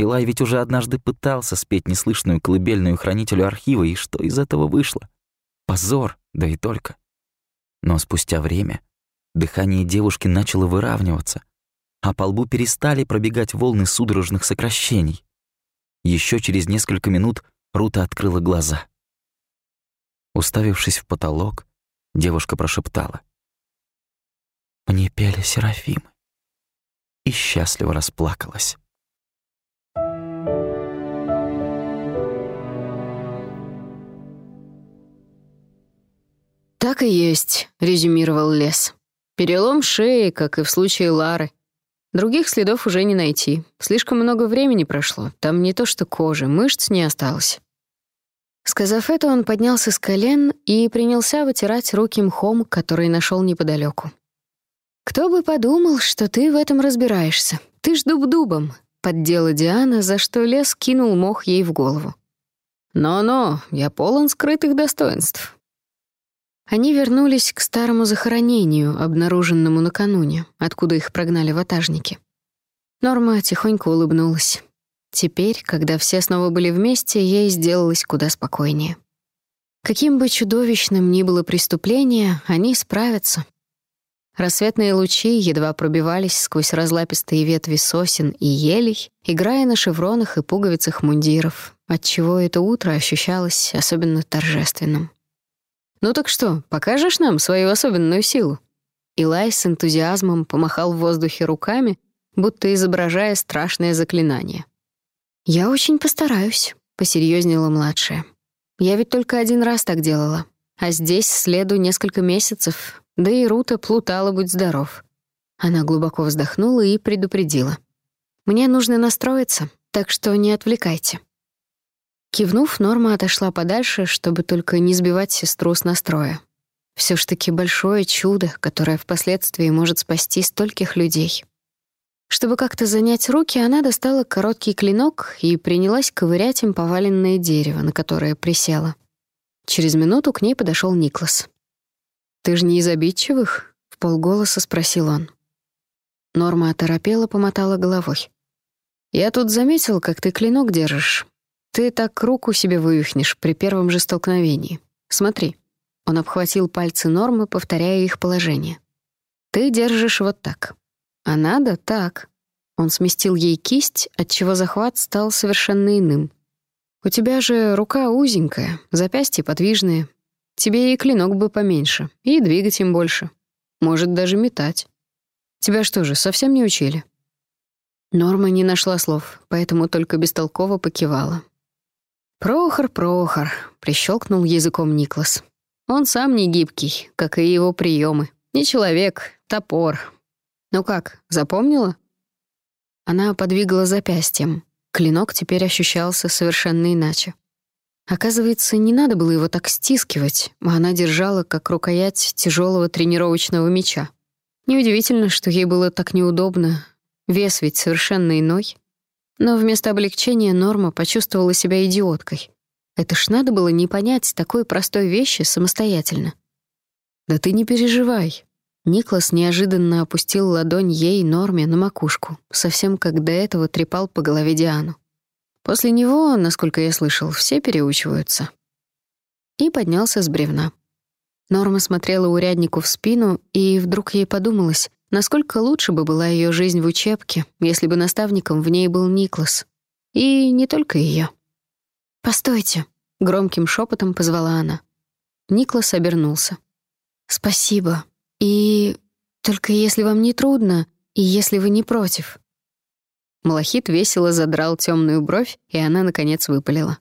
Илай ведь уже однажды пытался спеть неслышную колыбельную хранителю архива, и что из этого вышло? Позор, да и только. Но спустя время дыхание девушки начало выравниваться, а по лбу перестали пробегать волны судорожных сокращений. Еще через несколько минут Рута открыла глаза. Уставившись в потолок, девушка прошептала. «Мне пели серафимы» и счастливо расплакалась. «Так и есть», — резюмировал Лес. «Перелом шеи, как и в случае Лары. Других следов уже не найти. Слишком много времени прошло. Там не то что кожи, мышц не осталось». Сказав это, он поднялся с колен и принялся вытирать руки мхом, который нашел неподалеку. «Кто бы подумал, что ты в этом разбираешься. Ты ж дуб дубом», — поддела Диана, за что лес кинул мох ей в голову. «Но-но, я полон скрытых достоинств. Они вернулись к старому захоронению, обнаруженному накануне, откуда их прогнали ватажники. Норма тихонько улыбнулась. Теперь, когда все снова были вместе, ей сделалось куда спокойнее. Каким бы чудовищным ни было преступление, они справятся. Рассветные лучи едва пробивались сквозь разлапистые ветви сосен и елей, играя на шевронах и пуговицах мундиров, отчего это утро ощущалось особенно торжественным. «Ну так что, покажешь нам свою особенную силу?» Илай с энтузиазмом помахал в воздухе руками, будто изображая страшное заклинание. «Я очень постараюсь», — посерьезнела младшая. «Я ведь только один раз так делала, а здесь следу несколько месяцев, да и Рута плутала, будь здоров». Она глубоко вздохнула и предупредила. «Мне нужно настроиться, так что не отвлекайте». Кивнув, Норма отошла подальше, чтобы только не сбивать сестру с настроя. Все ж таки большое чудо, которое впоследствии может спасти стольких людей. Чтобы как-то занять руки, она достала короткий клинок и принялась ковырять им поваленное дерево, на которое присела. Через минуту к ней подошел Никлас. «Ты же не из обидчивых?» — в полголоса спросил он. Норма оторопела, помотала головой. «Я тут заметил, как ты клинок держишь. Ты так руку себе вывихнешь при первом же столкновении. Смотри. Он обхватил пальцы Нормы, повторяя их положение. Ты держишь вот так. А надо так. Он сместил ей кисть, отчего захват стал совершенно иным. У тебя же рука узенькая, запястья подвижные. Тебе и клинок бы поменьше, и двигать им больше. Может, даже метать. Тебя что же, совсем не учили? Норма не нашла слов, поэтому только бестолково покивала. «Прохор, Прохор», — прищелкнул языком Никлас. «Он сам не гибкий, как и его приемы. Не человек, топор. Ну как, запомнила?» Она подвигала запястьем. Клинок теперь ощущался совершенно иначе. Оказывается, не надо было его так стискивать, а она держала как рукоять тяжелого тренировочного меча. Неудивительно, что ей было так неудобно. Вес ведь совершенно иной. Но вместо облегчения Норма почувствовала себя идиоткой. Это ж надо было не понять такой простой вещи самостоятельно. «Да ты не переживай». Никлас неожиданно опустил ладонь ей, Норме, на макушку, совсем как до этого трепал по голове Диану. После него, насколько я слышал, все переучиваются. И поднялся с бревна. Норма смотрела уряднику в спину, и вдруг ей подумалось, насколько лучше бы была ее жизнь в учебке, если бы наставником в ней был Никлас. И не только ее. «Постойте», — громким шепотом позвала она. Никлас обернулся. «Спасибо. И только если вам не трудно, и если вы не против». Малахит весело задрал темную бровь, и она, наконец, выпалила.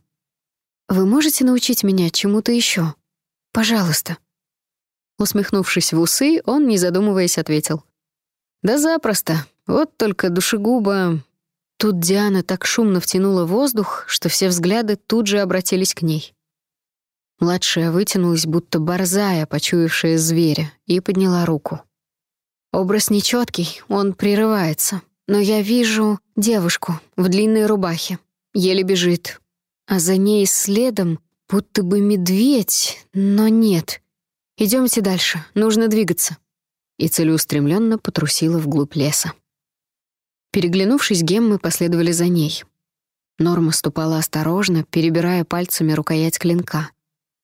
«Вы можете научить меня чему-то еще? Пожалуйста». Усмехнувшись в усы, он, не задумываясь, ответил. «Да запросто. Вот только душегуба...» Тут Диана так шумно втянула воздух, что все взгляды тут же обратились к ней. Младшая вытянулась, будто борзая, почуявшая зверя, и подняла руку. Образ нечеткий, он прерывается. Но я вижу девушку в длинной рубахе. Еле бежит. А за ней следом будто бы медведь, но нет. Идемте дальше, нужно двигаться. И целеустремленно потрусила вглубь леса. Переглянувшись, геммы последовали за ней. Норма ступала осторожно, перебирая пальцами рукоять клинка —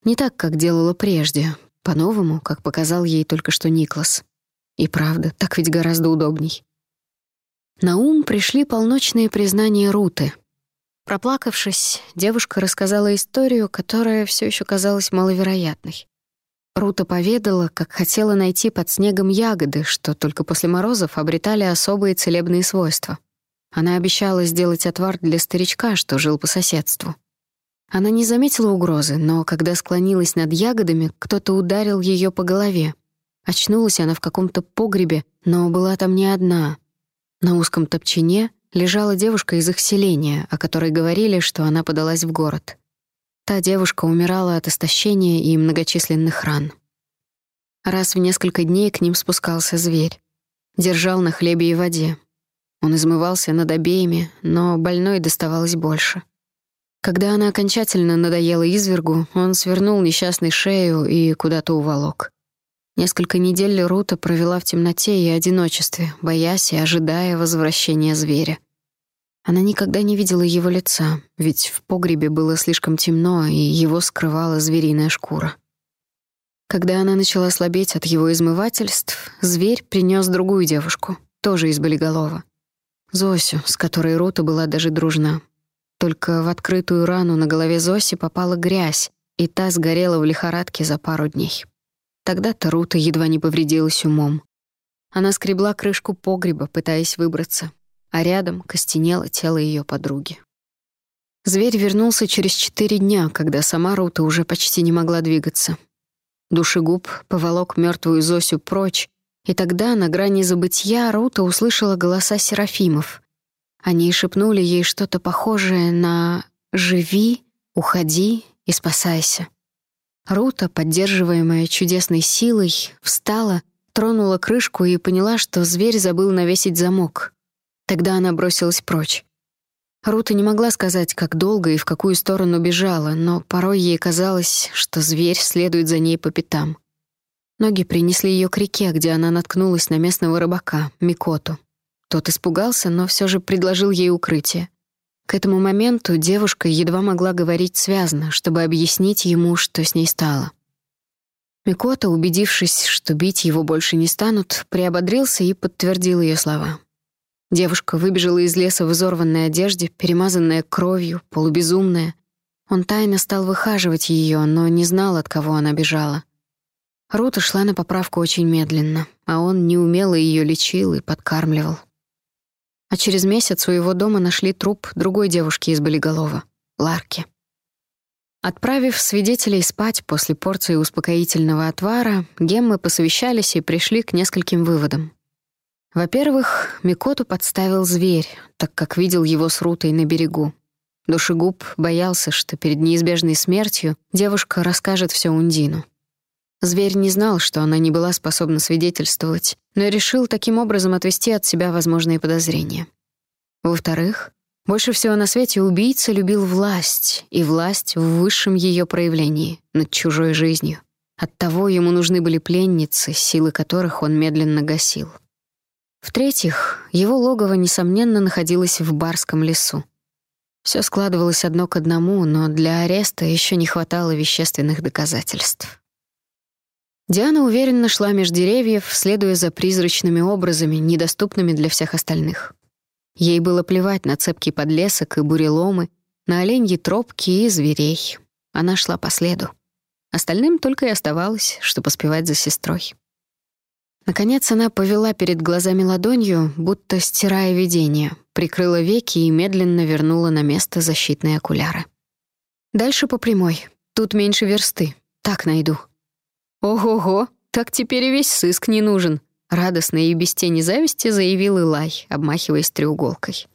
не так, как делала прежде, по-новому, как показал ей только что Никлас. И правда, так ведь гораздо удобней. На ум пришли полночные признания Руты. Проплакавшись, девушка рассказала историю, которая все еще казалась маловероятной. Рута поведала, как хотела найти под снегом ягоды, что только после морозов обретали особые целебные свойства. Она обещала сделать отвар для старичка, что жил по соседству. Она не заметила угрозы, но когда склонилась над ягодами, кто-то ударил ее по голове. Очнулась она в каком-то погребе, но была там не одна. На узком топчине лежала девушка из их селения, о которой говорили, что она подалась в город. Та девушка умирала от истощения и многочисленных ран. Раз в несколько дней к ним спускался зверь. Держал на хлебе и воде. Он измывался над обеими, но больной доставалось больше — когда она окончательно надоела извергу, он свернул несчастной шею и куда-то уволок. Несколько недель Рута провела в темноте и одиночестве, боясь и ожидая возвращения зверя. Она никогда не видела его лица, ведь в погребе было слишком темно, и его скрывала звериная шкура. Когда она начала слабеть от его измывательств, зверь принес другую девушку, тоже из болиголова. Зосю, с которой Рута была даже дружна. Только в открытую рану на голове Зоси попала грязь, и та сгорела в лихорадке за пару дней. Тогда-то Рута едва не повредилась умом. Она скребла крышку погреба, пытаясь выбраться, а рядом костенело тело ее подруги. Зверь вернулся через четыре дня, когда сама Рута уже почти не могла двигаться. Душегуб поволок мертвую Зосю прочь, и тогда на грани забытья Рута услышала голоса серафимов. Они шепнули ей что-то похожее на «Живи, уходи и спасайся». Рута, поддерживаемая чудесной силой, встала, тронула крышку и поняла, что зверь забыл навесить замок. Тогда она бросилась прочь. Рута не могла сказать, как долго и в какую сторону бежала, но порой ей казалось, что зверь следует за ней по пятам. Ноги принесли ее к реке, где она наткнулась на местного рыбака, Микоту. Тот испугался, но все же предложил ей укрытие. К этому моменту девушка едва могла говорить связно, чтобы объяснить ему, что с ней стало. Микота, убедившись, что бить его больше не станут, приободрился и подтвердил ее слова. Девушка выбежала из леса в изорванной одежде, перемазанная кровью, полубезумная. Он тайно стал выхаживать ее, но не знал, от кого она бежала. Рута шла на поправку очень медленно, а он неумело ее лечил и подкармливал. А через месяц у его дома нашли труп другой девушки из Болиголова — Ларки. Отправив свидетелей спать после порции успокоительного отвара, геммы посовещались и пришли к нескольким выводам. Во-первых, Микоту подставил зверь, так как видел его с Рутой на берегу. Душегуб боялся, что перед неизбежной смертью девушка расскажет все Ундину. Зверь не знал, что она не была способна свидетельствовать, но решил таким образом отвести от себя возможные подозрения. Во-вторых, больше всего на свете убийца любил власть, и власть в высшем ее проявлении, над чужой жизнью. Оттого ему нужны были пленницы, силы которых он медленно гасил. В-третьих, его логово, несомненно, находилось в Барском лесу. Все складывалось одно к одному, но для ареста еще не хватало вещественных доказательств. Диана уверенно шла меж деревьев, следуя за призрачными образами, недоступными для всех остальных. Ей было плевать на цепкий подлесок и буреломы, на оленьи тропки и зверей. Она шла по следу. Остальным только и оставалось, что поспевать за сестрой. Наконец она повела перед глазами ладонью, будто стирая видение, прикрыла веки и медленно вернула на место защитные окуляры. Дальше по прямой. Тут меньше версты. Так найду. Ого-го, так теперь и весь сыск не нужен, радостно и без тени зависти заявил Илай, обмахиваясь треуголкой.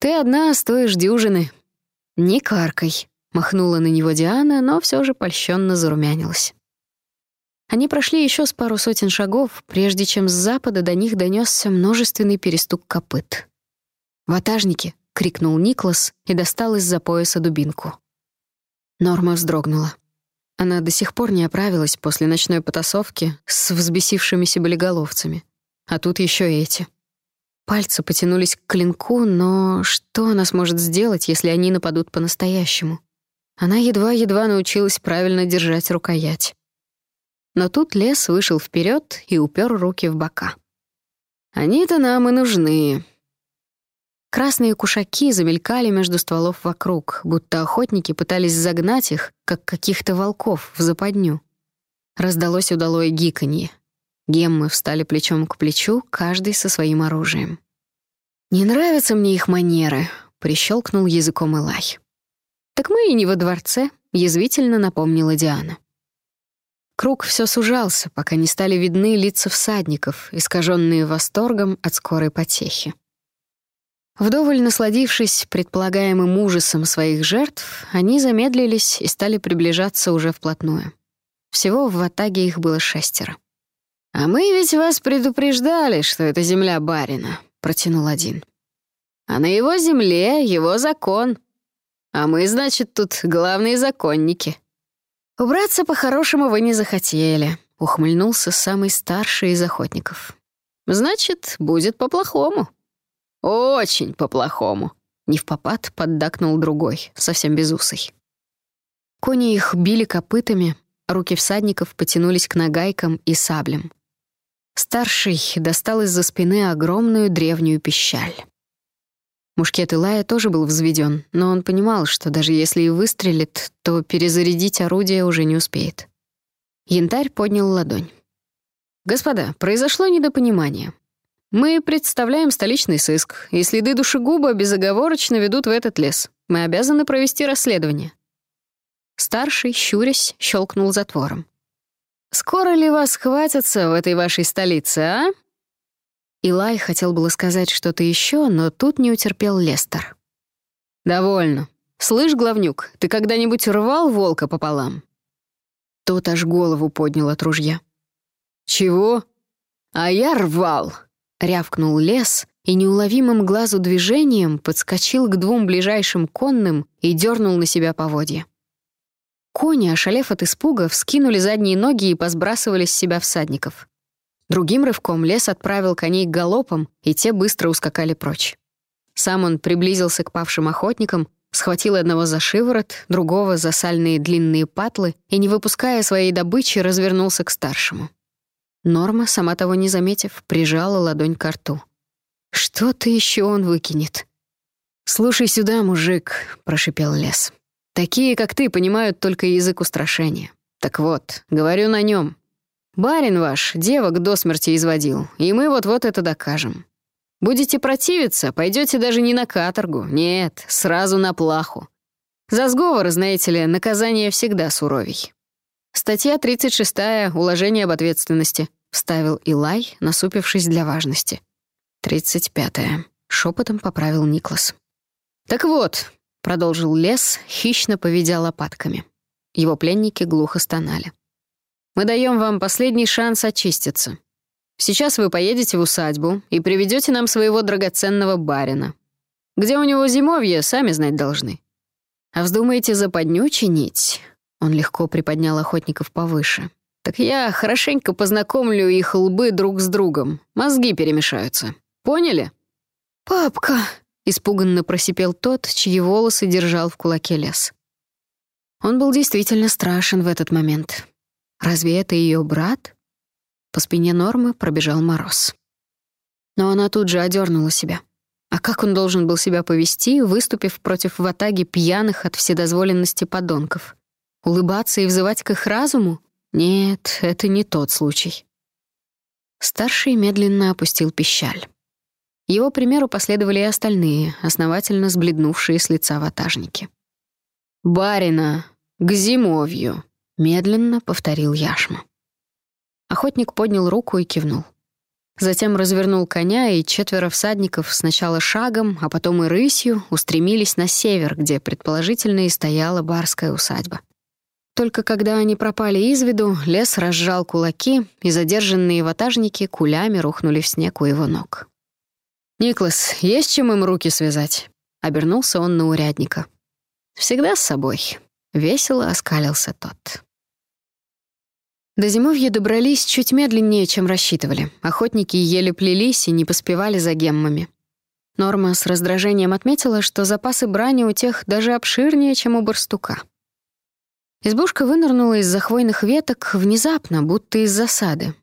Ты одна стоишь дюжины. Не каркай, махнула на него Диана, но все же польщенно зарумянилась. Они прошли еще с пару сотен шагов, прежде чем с запада до них донесся множественный перестук копыт. «Ватажники!» — крикнул Никлас и достал из-за пояса дубинку. Норма вздрогнула. Она до сих пор не оправилась после ночной потасовки с взбесившимися болиголовцами. А тут еще эти. Пальцы потянулись к клинку, но что она сможет сделать, если они нападут по-настоящему? Она едва-едва научилась правильно держать рукоять. Но тут лес вышел вперед и упер руки в бока. «Они-то нам и нужны», Красные кушаки замелькали между стволов вокруг, будто охотники пытались загнать их, как каких-то волков, в западню. Раздалось удалое гиканье. Геммы встали плечом к плечу, каждый со своим оружием. «Не нравятся мне их манеры», — прищелкнул языком Илай. «Так мы и не во дворце», — язвительно напомнила Диана. Круг все сужался, пока не стали видны лица всадников, искаженные восторгом от скорой потехи. Вдоволь насладившись предполагаемым ужасом своих жертв, они замедлились и стали приближаться уже вплотную. Всего в Ватаге их было шестеро. «А мы ведь вас предупреждали, что это земля барина», — протянул один. «А на его земле его закон. А мы, значит, тут главные законники». «Убраться по-хорошему вы не захотели», — ухмыльнулся самый старший из охотников. «Значит, будет по-плохому». «Очень по-плохому», — не в попад поддакнул другой, совсем безусый. Кони их били копытами, руки всадников потянулись к нагайкам и саблям. Старший достал из-за спины огромную древнюю пищаль. Мушкет Илая тоже был взведен, но он понимал, что даже если и выстрелит, то перезарядить орудие уже не успеет. Янтарь поднял ладонь. «Господа, произошло недопонимание. Мы представляем столичный сыск, и следы душегуба безоговорочно ведут в этот лес. Мы обязаны провести расследование». Старший, щурясь, щелкнул затвором. «Скоро ли вас хватятся в этой вашей столице, а?» Илай хотел было сказать что-то еще, но тут не утерпел Лестер. «Довольно. Слышь, главнюк, ты когда-нибудь рвал волка пополам?» Тот аж голову поднял от ружья. «Чего? А я рвал!» Рявкнул лес и неуловимым глазу движением подскочил к двум ближайшим конным и дернул на себя поводья. Кони, ошалев от испуга, вскинули задние ноги и посбрасывали с себя всадников. Другим рывком лес отправил коней галопом, и те быстро ускакали прочь. Сам он приблизился к павшим охотникам, схватил одного за шиворот, другого за сальные длинные патлы и, не выпуская своей добычи, развернулся к старшему. Норма, сама того не заметив, прижала ладонь к рту. «Что-то еще он выкинет». «Слушай сюда, мужик», — прошипел лес. «Такие, как ты, понимают только язык устрашения. Так вот, говорю на нем. Барин ваш девок до смерти изводил, и мы вот-вот это докажем. Будете противиться, пойдете даже не на каторгу, нет, сразу на плаху. За сговор, знаете ли, наказание всегда суровей. «Статья 36 «Уложение об ответственности», — вставил Илай, насупившись для важности. «35-я», — шепотом поправил Никлас. «Так вот», — продолжил Лес, хищно поведя лопатками. Его пленники глухо стонали. «Мы даем вам последний шанс очиститься. Сейчас вы поедете в усадьбу и приведете нам своего драгоценного барина. Где у него зимовье, сами знать должны. А вздумаете западню чинить, он легко приподнял охотников повыше. Так я хорошенько познакомлю их лбы друг с другом. Мозги перемешаются. Поняли? «Папка!» — испуганно просипел тот, чьи волосы держал в кулаке лес. Он был действительно страшен в этот момент. Разве это ее брат? По спине Нормы пробежал мороз. Но она тут же одернула себя. А как он должен был себя повести, выступив против ватаги пьяных от вседозволенности подонков? Улыбаться и взывать к их разуму? Нет, это не тот случай. Старший медленно опустил пищаль. Его примеру последовали и остальные, основательно сбледнувшие с лица ватажники. «Барина, к зимовью», — медленно повторил Яшма. Охотник поднял руку и кивнул. Затем развернул коня, и четверо всадников сначала шагом, а потом и рысью устремились на север, где, предположительно, и стояла барская усадьба. Только когда они пропали из виду, лес разжал кулаки, и задержанные ватажники кулями рухнули в снег у его ног. «Никлас, есть чем им руки связать?» — обернулся он на урядника. «Всегда с собой», — весело оскалился тот. До зимовья добрались чуть медленнее, чем рассчитывали. Охотники еле плелись и не поспевали за геммами. Норма с раздражением отметила, что запасы брани у тех даже обширнее, чем у барстука. Избушка вынырнула из захвойных веток внезапно, будто из засады.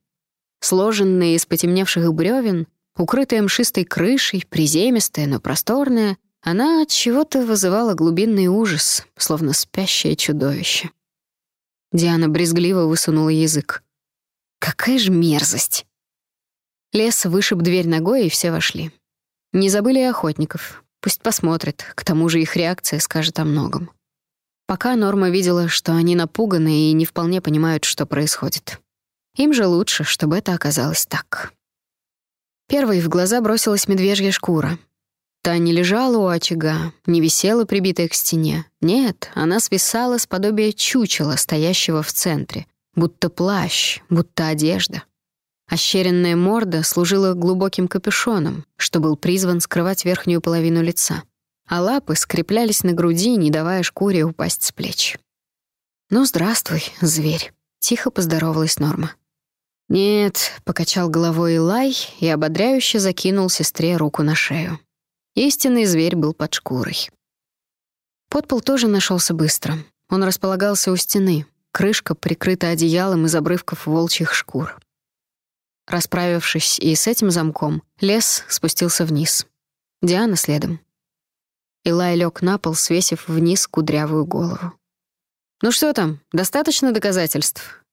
Сложенная из потемневших бревен, укрытая мшистой крышей, приземистая, но просторная, она от чего-то вызывала глубинный ужас, словно спящее чудовище. Диана брезгливо высунула язык. «Какая же мерзость!» Лес вышиб дверь ногой, и все вошли. Не забыли и охотников. Пусть посмотрят, к тому же их реакция скажет о многом. Пока Норма видела, что они напуганы и не вполне понимают, что происходит. Им же лучше, чтобы это оказалось так. Первой в глаза бросилась медвежья шкура. Та не лежала у очага, не висела прибитая к стене. Нет, она свисала с подобия чучела, стоящего в центре. Будто плащ, будто одежда. Ощеренная морда служила глубоким капюшоном, что был призван скрывать верхнюю половину лица. А лапы скреплялись на груди, не давая шкуре упасть с плеч. «Ну, здравствуй, зверь», — тихо поздоровалась Норма. «Нет», — покачал головой Илай и ободряюще закинул сестре руку на шею. Истинный зверь был под шкурой. Подпол тоже нашелся быстро. Он располагался у стены. Крышка прикрыта одеялом из обрывков волчьих шкур. Расправившись и с этим замком, лес спустился вниз. Диана следом. Илай лег на пол, свесив вниз кудрявую голову. «Ну что там, достаточно доказательств?»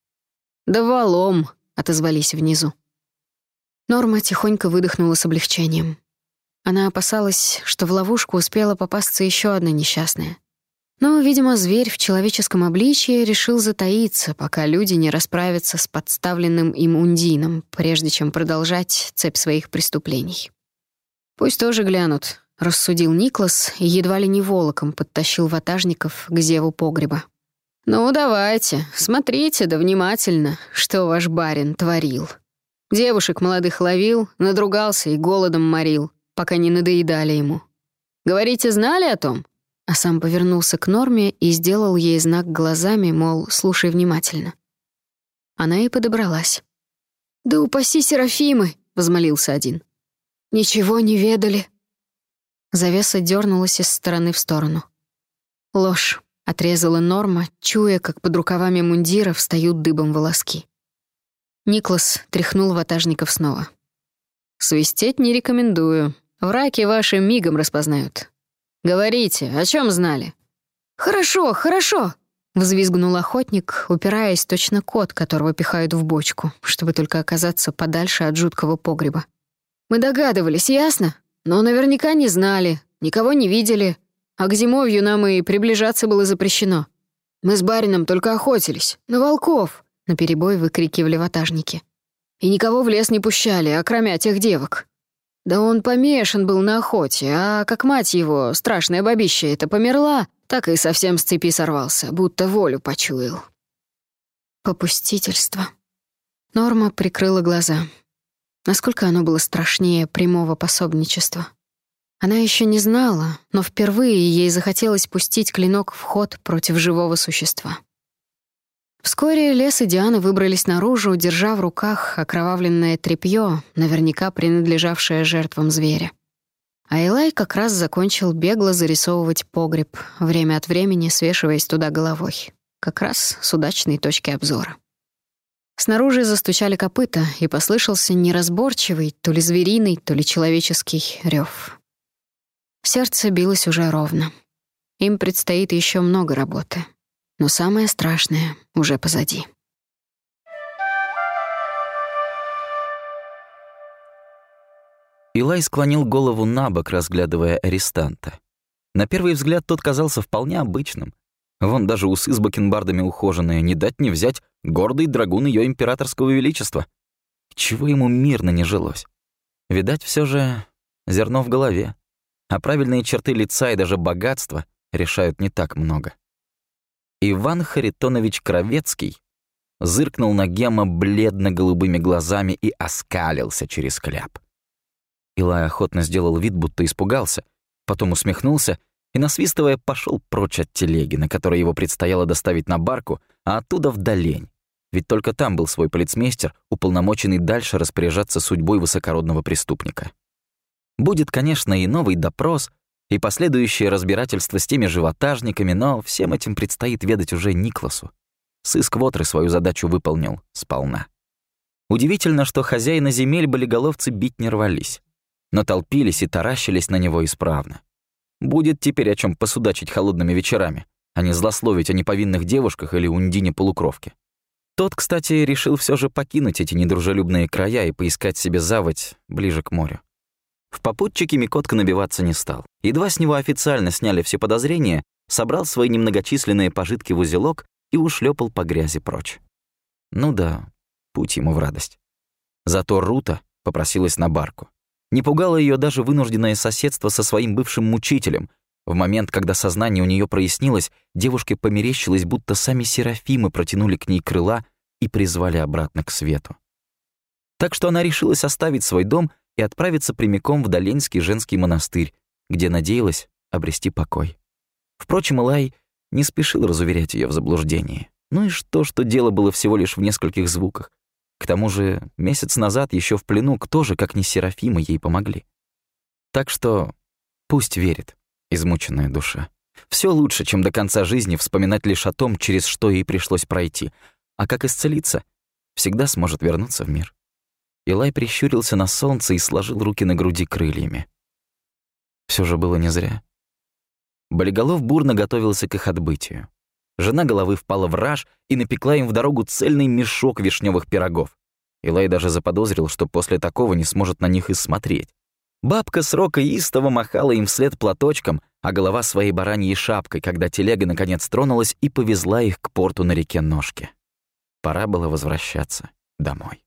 «Да валом», — отозвались внизу. Норма тихонько выдохнула с облегчением. Она опасалась, что в ловушку успела попасться еще одна несчастная. Но, видимо, зверь в человеческом обличье решил затаиться, пока люди не расправятся с подставленным им ундином, прежде чем продолжать цепь своих преступлений. «Пусть тоже глянут», — рассудил Никлас и едва ли не волоком подтащил ватажников к зеву погреба. «Ну, давайте, смотрите да внимательно, что ваш барин творил. Девушек молодых ловил, надругался и голодом морил пока не надоедали ему. «Говорите, знали о том?» А сам повернулся к Норме и сделал ей знак глазами, мол, слушай внимательно. Она и подобралась. «Да упаси Серафимы!» — возмолился один. «Ничего не ведали». Завеса дернулась из стороны в сторону. «Ложь», — отрезала Норма, чуя, как под рукавами мундира встают дыбом волоски. Никлас тряхнул ватажников снова. «Свистеть не рекомендую. Враки ваши мигом распознают. Говорите, о чем знали?» «Хорошо, хорошо!» — взвизгнул охотник, упираясь точно кот, которого пихают в бочку, чтобы только оказаться подальше от жуткого погреба. «Мы догадывались, ясно? Но наверняка не знали, никого не видели, а к зимовью нам и приближаться было запрещено. Мы с барином только охотились, на волков!» — наперебой выкрикивали ватажники. «И никого в лес не пущали, окромя тех девок. Да он помешан был на охоте, а как мать его, страшная бабища, это померла, так и совсем с цепи сорвался, будто волю почуял. Попустительство. Норма прикрыла глаза. Насколько оно было страшнее прямого пособничества. Она еще не знала, но впервые ей захотелось пустить клинок в ход против живого существа. Вскоре Лес и Диана выбрались наружу, держа в руках окровавленное тряпье, наверняка принадлежавшее жертвам зверя. А Элай как раз закончил бегло зарисовывать погреб, время от времени свешиваясь туда головой. Как раз с удачной точки обзора. Снаружи застучали копыта, и послышался неразборчивый, то ли звериный, то ли человеческий рев. Сердце билось уже ровно. Им предстоит еще много работы. Но самое страшное уже позади. Илай склонил голову на бок, разглядывая арестанта. На первый взгляд тот казался вполне обычным. Вон даже усы с бакенбардами ухоженные, не дать не взять гордый драгун ее императорского величества. Чего ему мирно не жилось? Видать, все же зерно в голове. А правильные черты лица и даже богатство решают не так много. Иван Харитонович Кровецкий зыркнул на Гема бледно-голубыми глазами и оскалился через кляп. Илай охотно сделал вид, будто испугался, потом усмехнулся и, насвистывая, пошел прочь от телеги, на которой его предстояло доставить на барку, а оттуда в долень. Ведь только там был свой полицмейстер, уполномоченный дальше распоряжаться судьбой высокородного преступника. Будет, конечно, и новый допрос, и последующее разбирательство с теми же ватажниками, но всем этим предстоит ведать уже Никласу. Сыск Вотры свою задачу выполнил сполна. Удивительно, что хозяина земель болиголовцы бить не рвались, но толпились и таращились на него исправно. Будет теперь о чем посудачить холодными вечерами, а не злословить о неповинных девушках или ундине-полукровке. Тот, кстати, решил все же покинуть эти недружелюбные края и поискать себе заводь ближе к морю. В попутчике Микотка набиваться не стал. Едва с него официально сняли все подозрения, собрал свои немногочисленные пожитки в узелок и ушлепал по грязи прочь. Ну да, путь ему в радость. Зато Рута попросилась на барку. Не пугало ее даже вынужденное соседство со своим бывшим мучителем. В момент, когда сознание у нее прояснилось, девушке померещилось, будто сами серафимы протянули к ней крыла и призвали обратно к свету. Так что она решилась оставить свой дом и отправиться прямиком в Доленский женский монастырь, где надеялась обрести покой. Впрочем, Илай не спешил разуверять ее в заблуждении. Ну и что, что дело было всего лишь в нескольких звуках. К тому же месяц назад еще в плену кто же, как не Серафима, ей помогли. Так что пусть верит, измученная душа. Все лучше, чем до конца жизни вспоминать лишь о том, через что ей пришлось пройти. А как исцелиться, всегда сможет вернуться в мир. Илай прищурился на солнце и сложил руки на груди крыльями. Все же было не зря. Болиголов бурно готовился к их отбытию. Жена головы впала в раж и напекла им в дорогу цельный мешок вишневых пирогов. Илай даже заподозрил, что после такого не сможет на них и смотреть. Бабка с рока истово махала им вслед платочком, а голова своей бараньей шапкой, когда телега наконец тронулась и повезла их к порту на реке Ножки. Пора было возвращаться домой.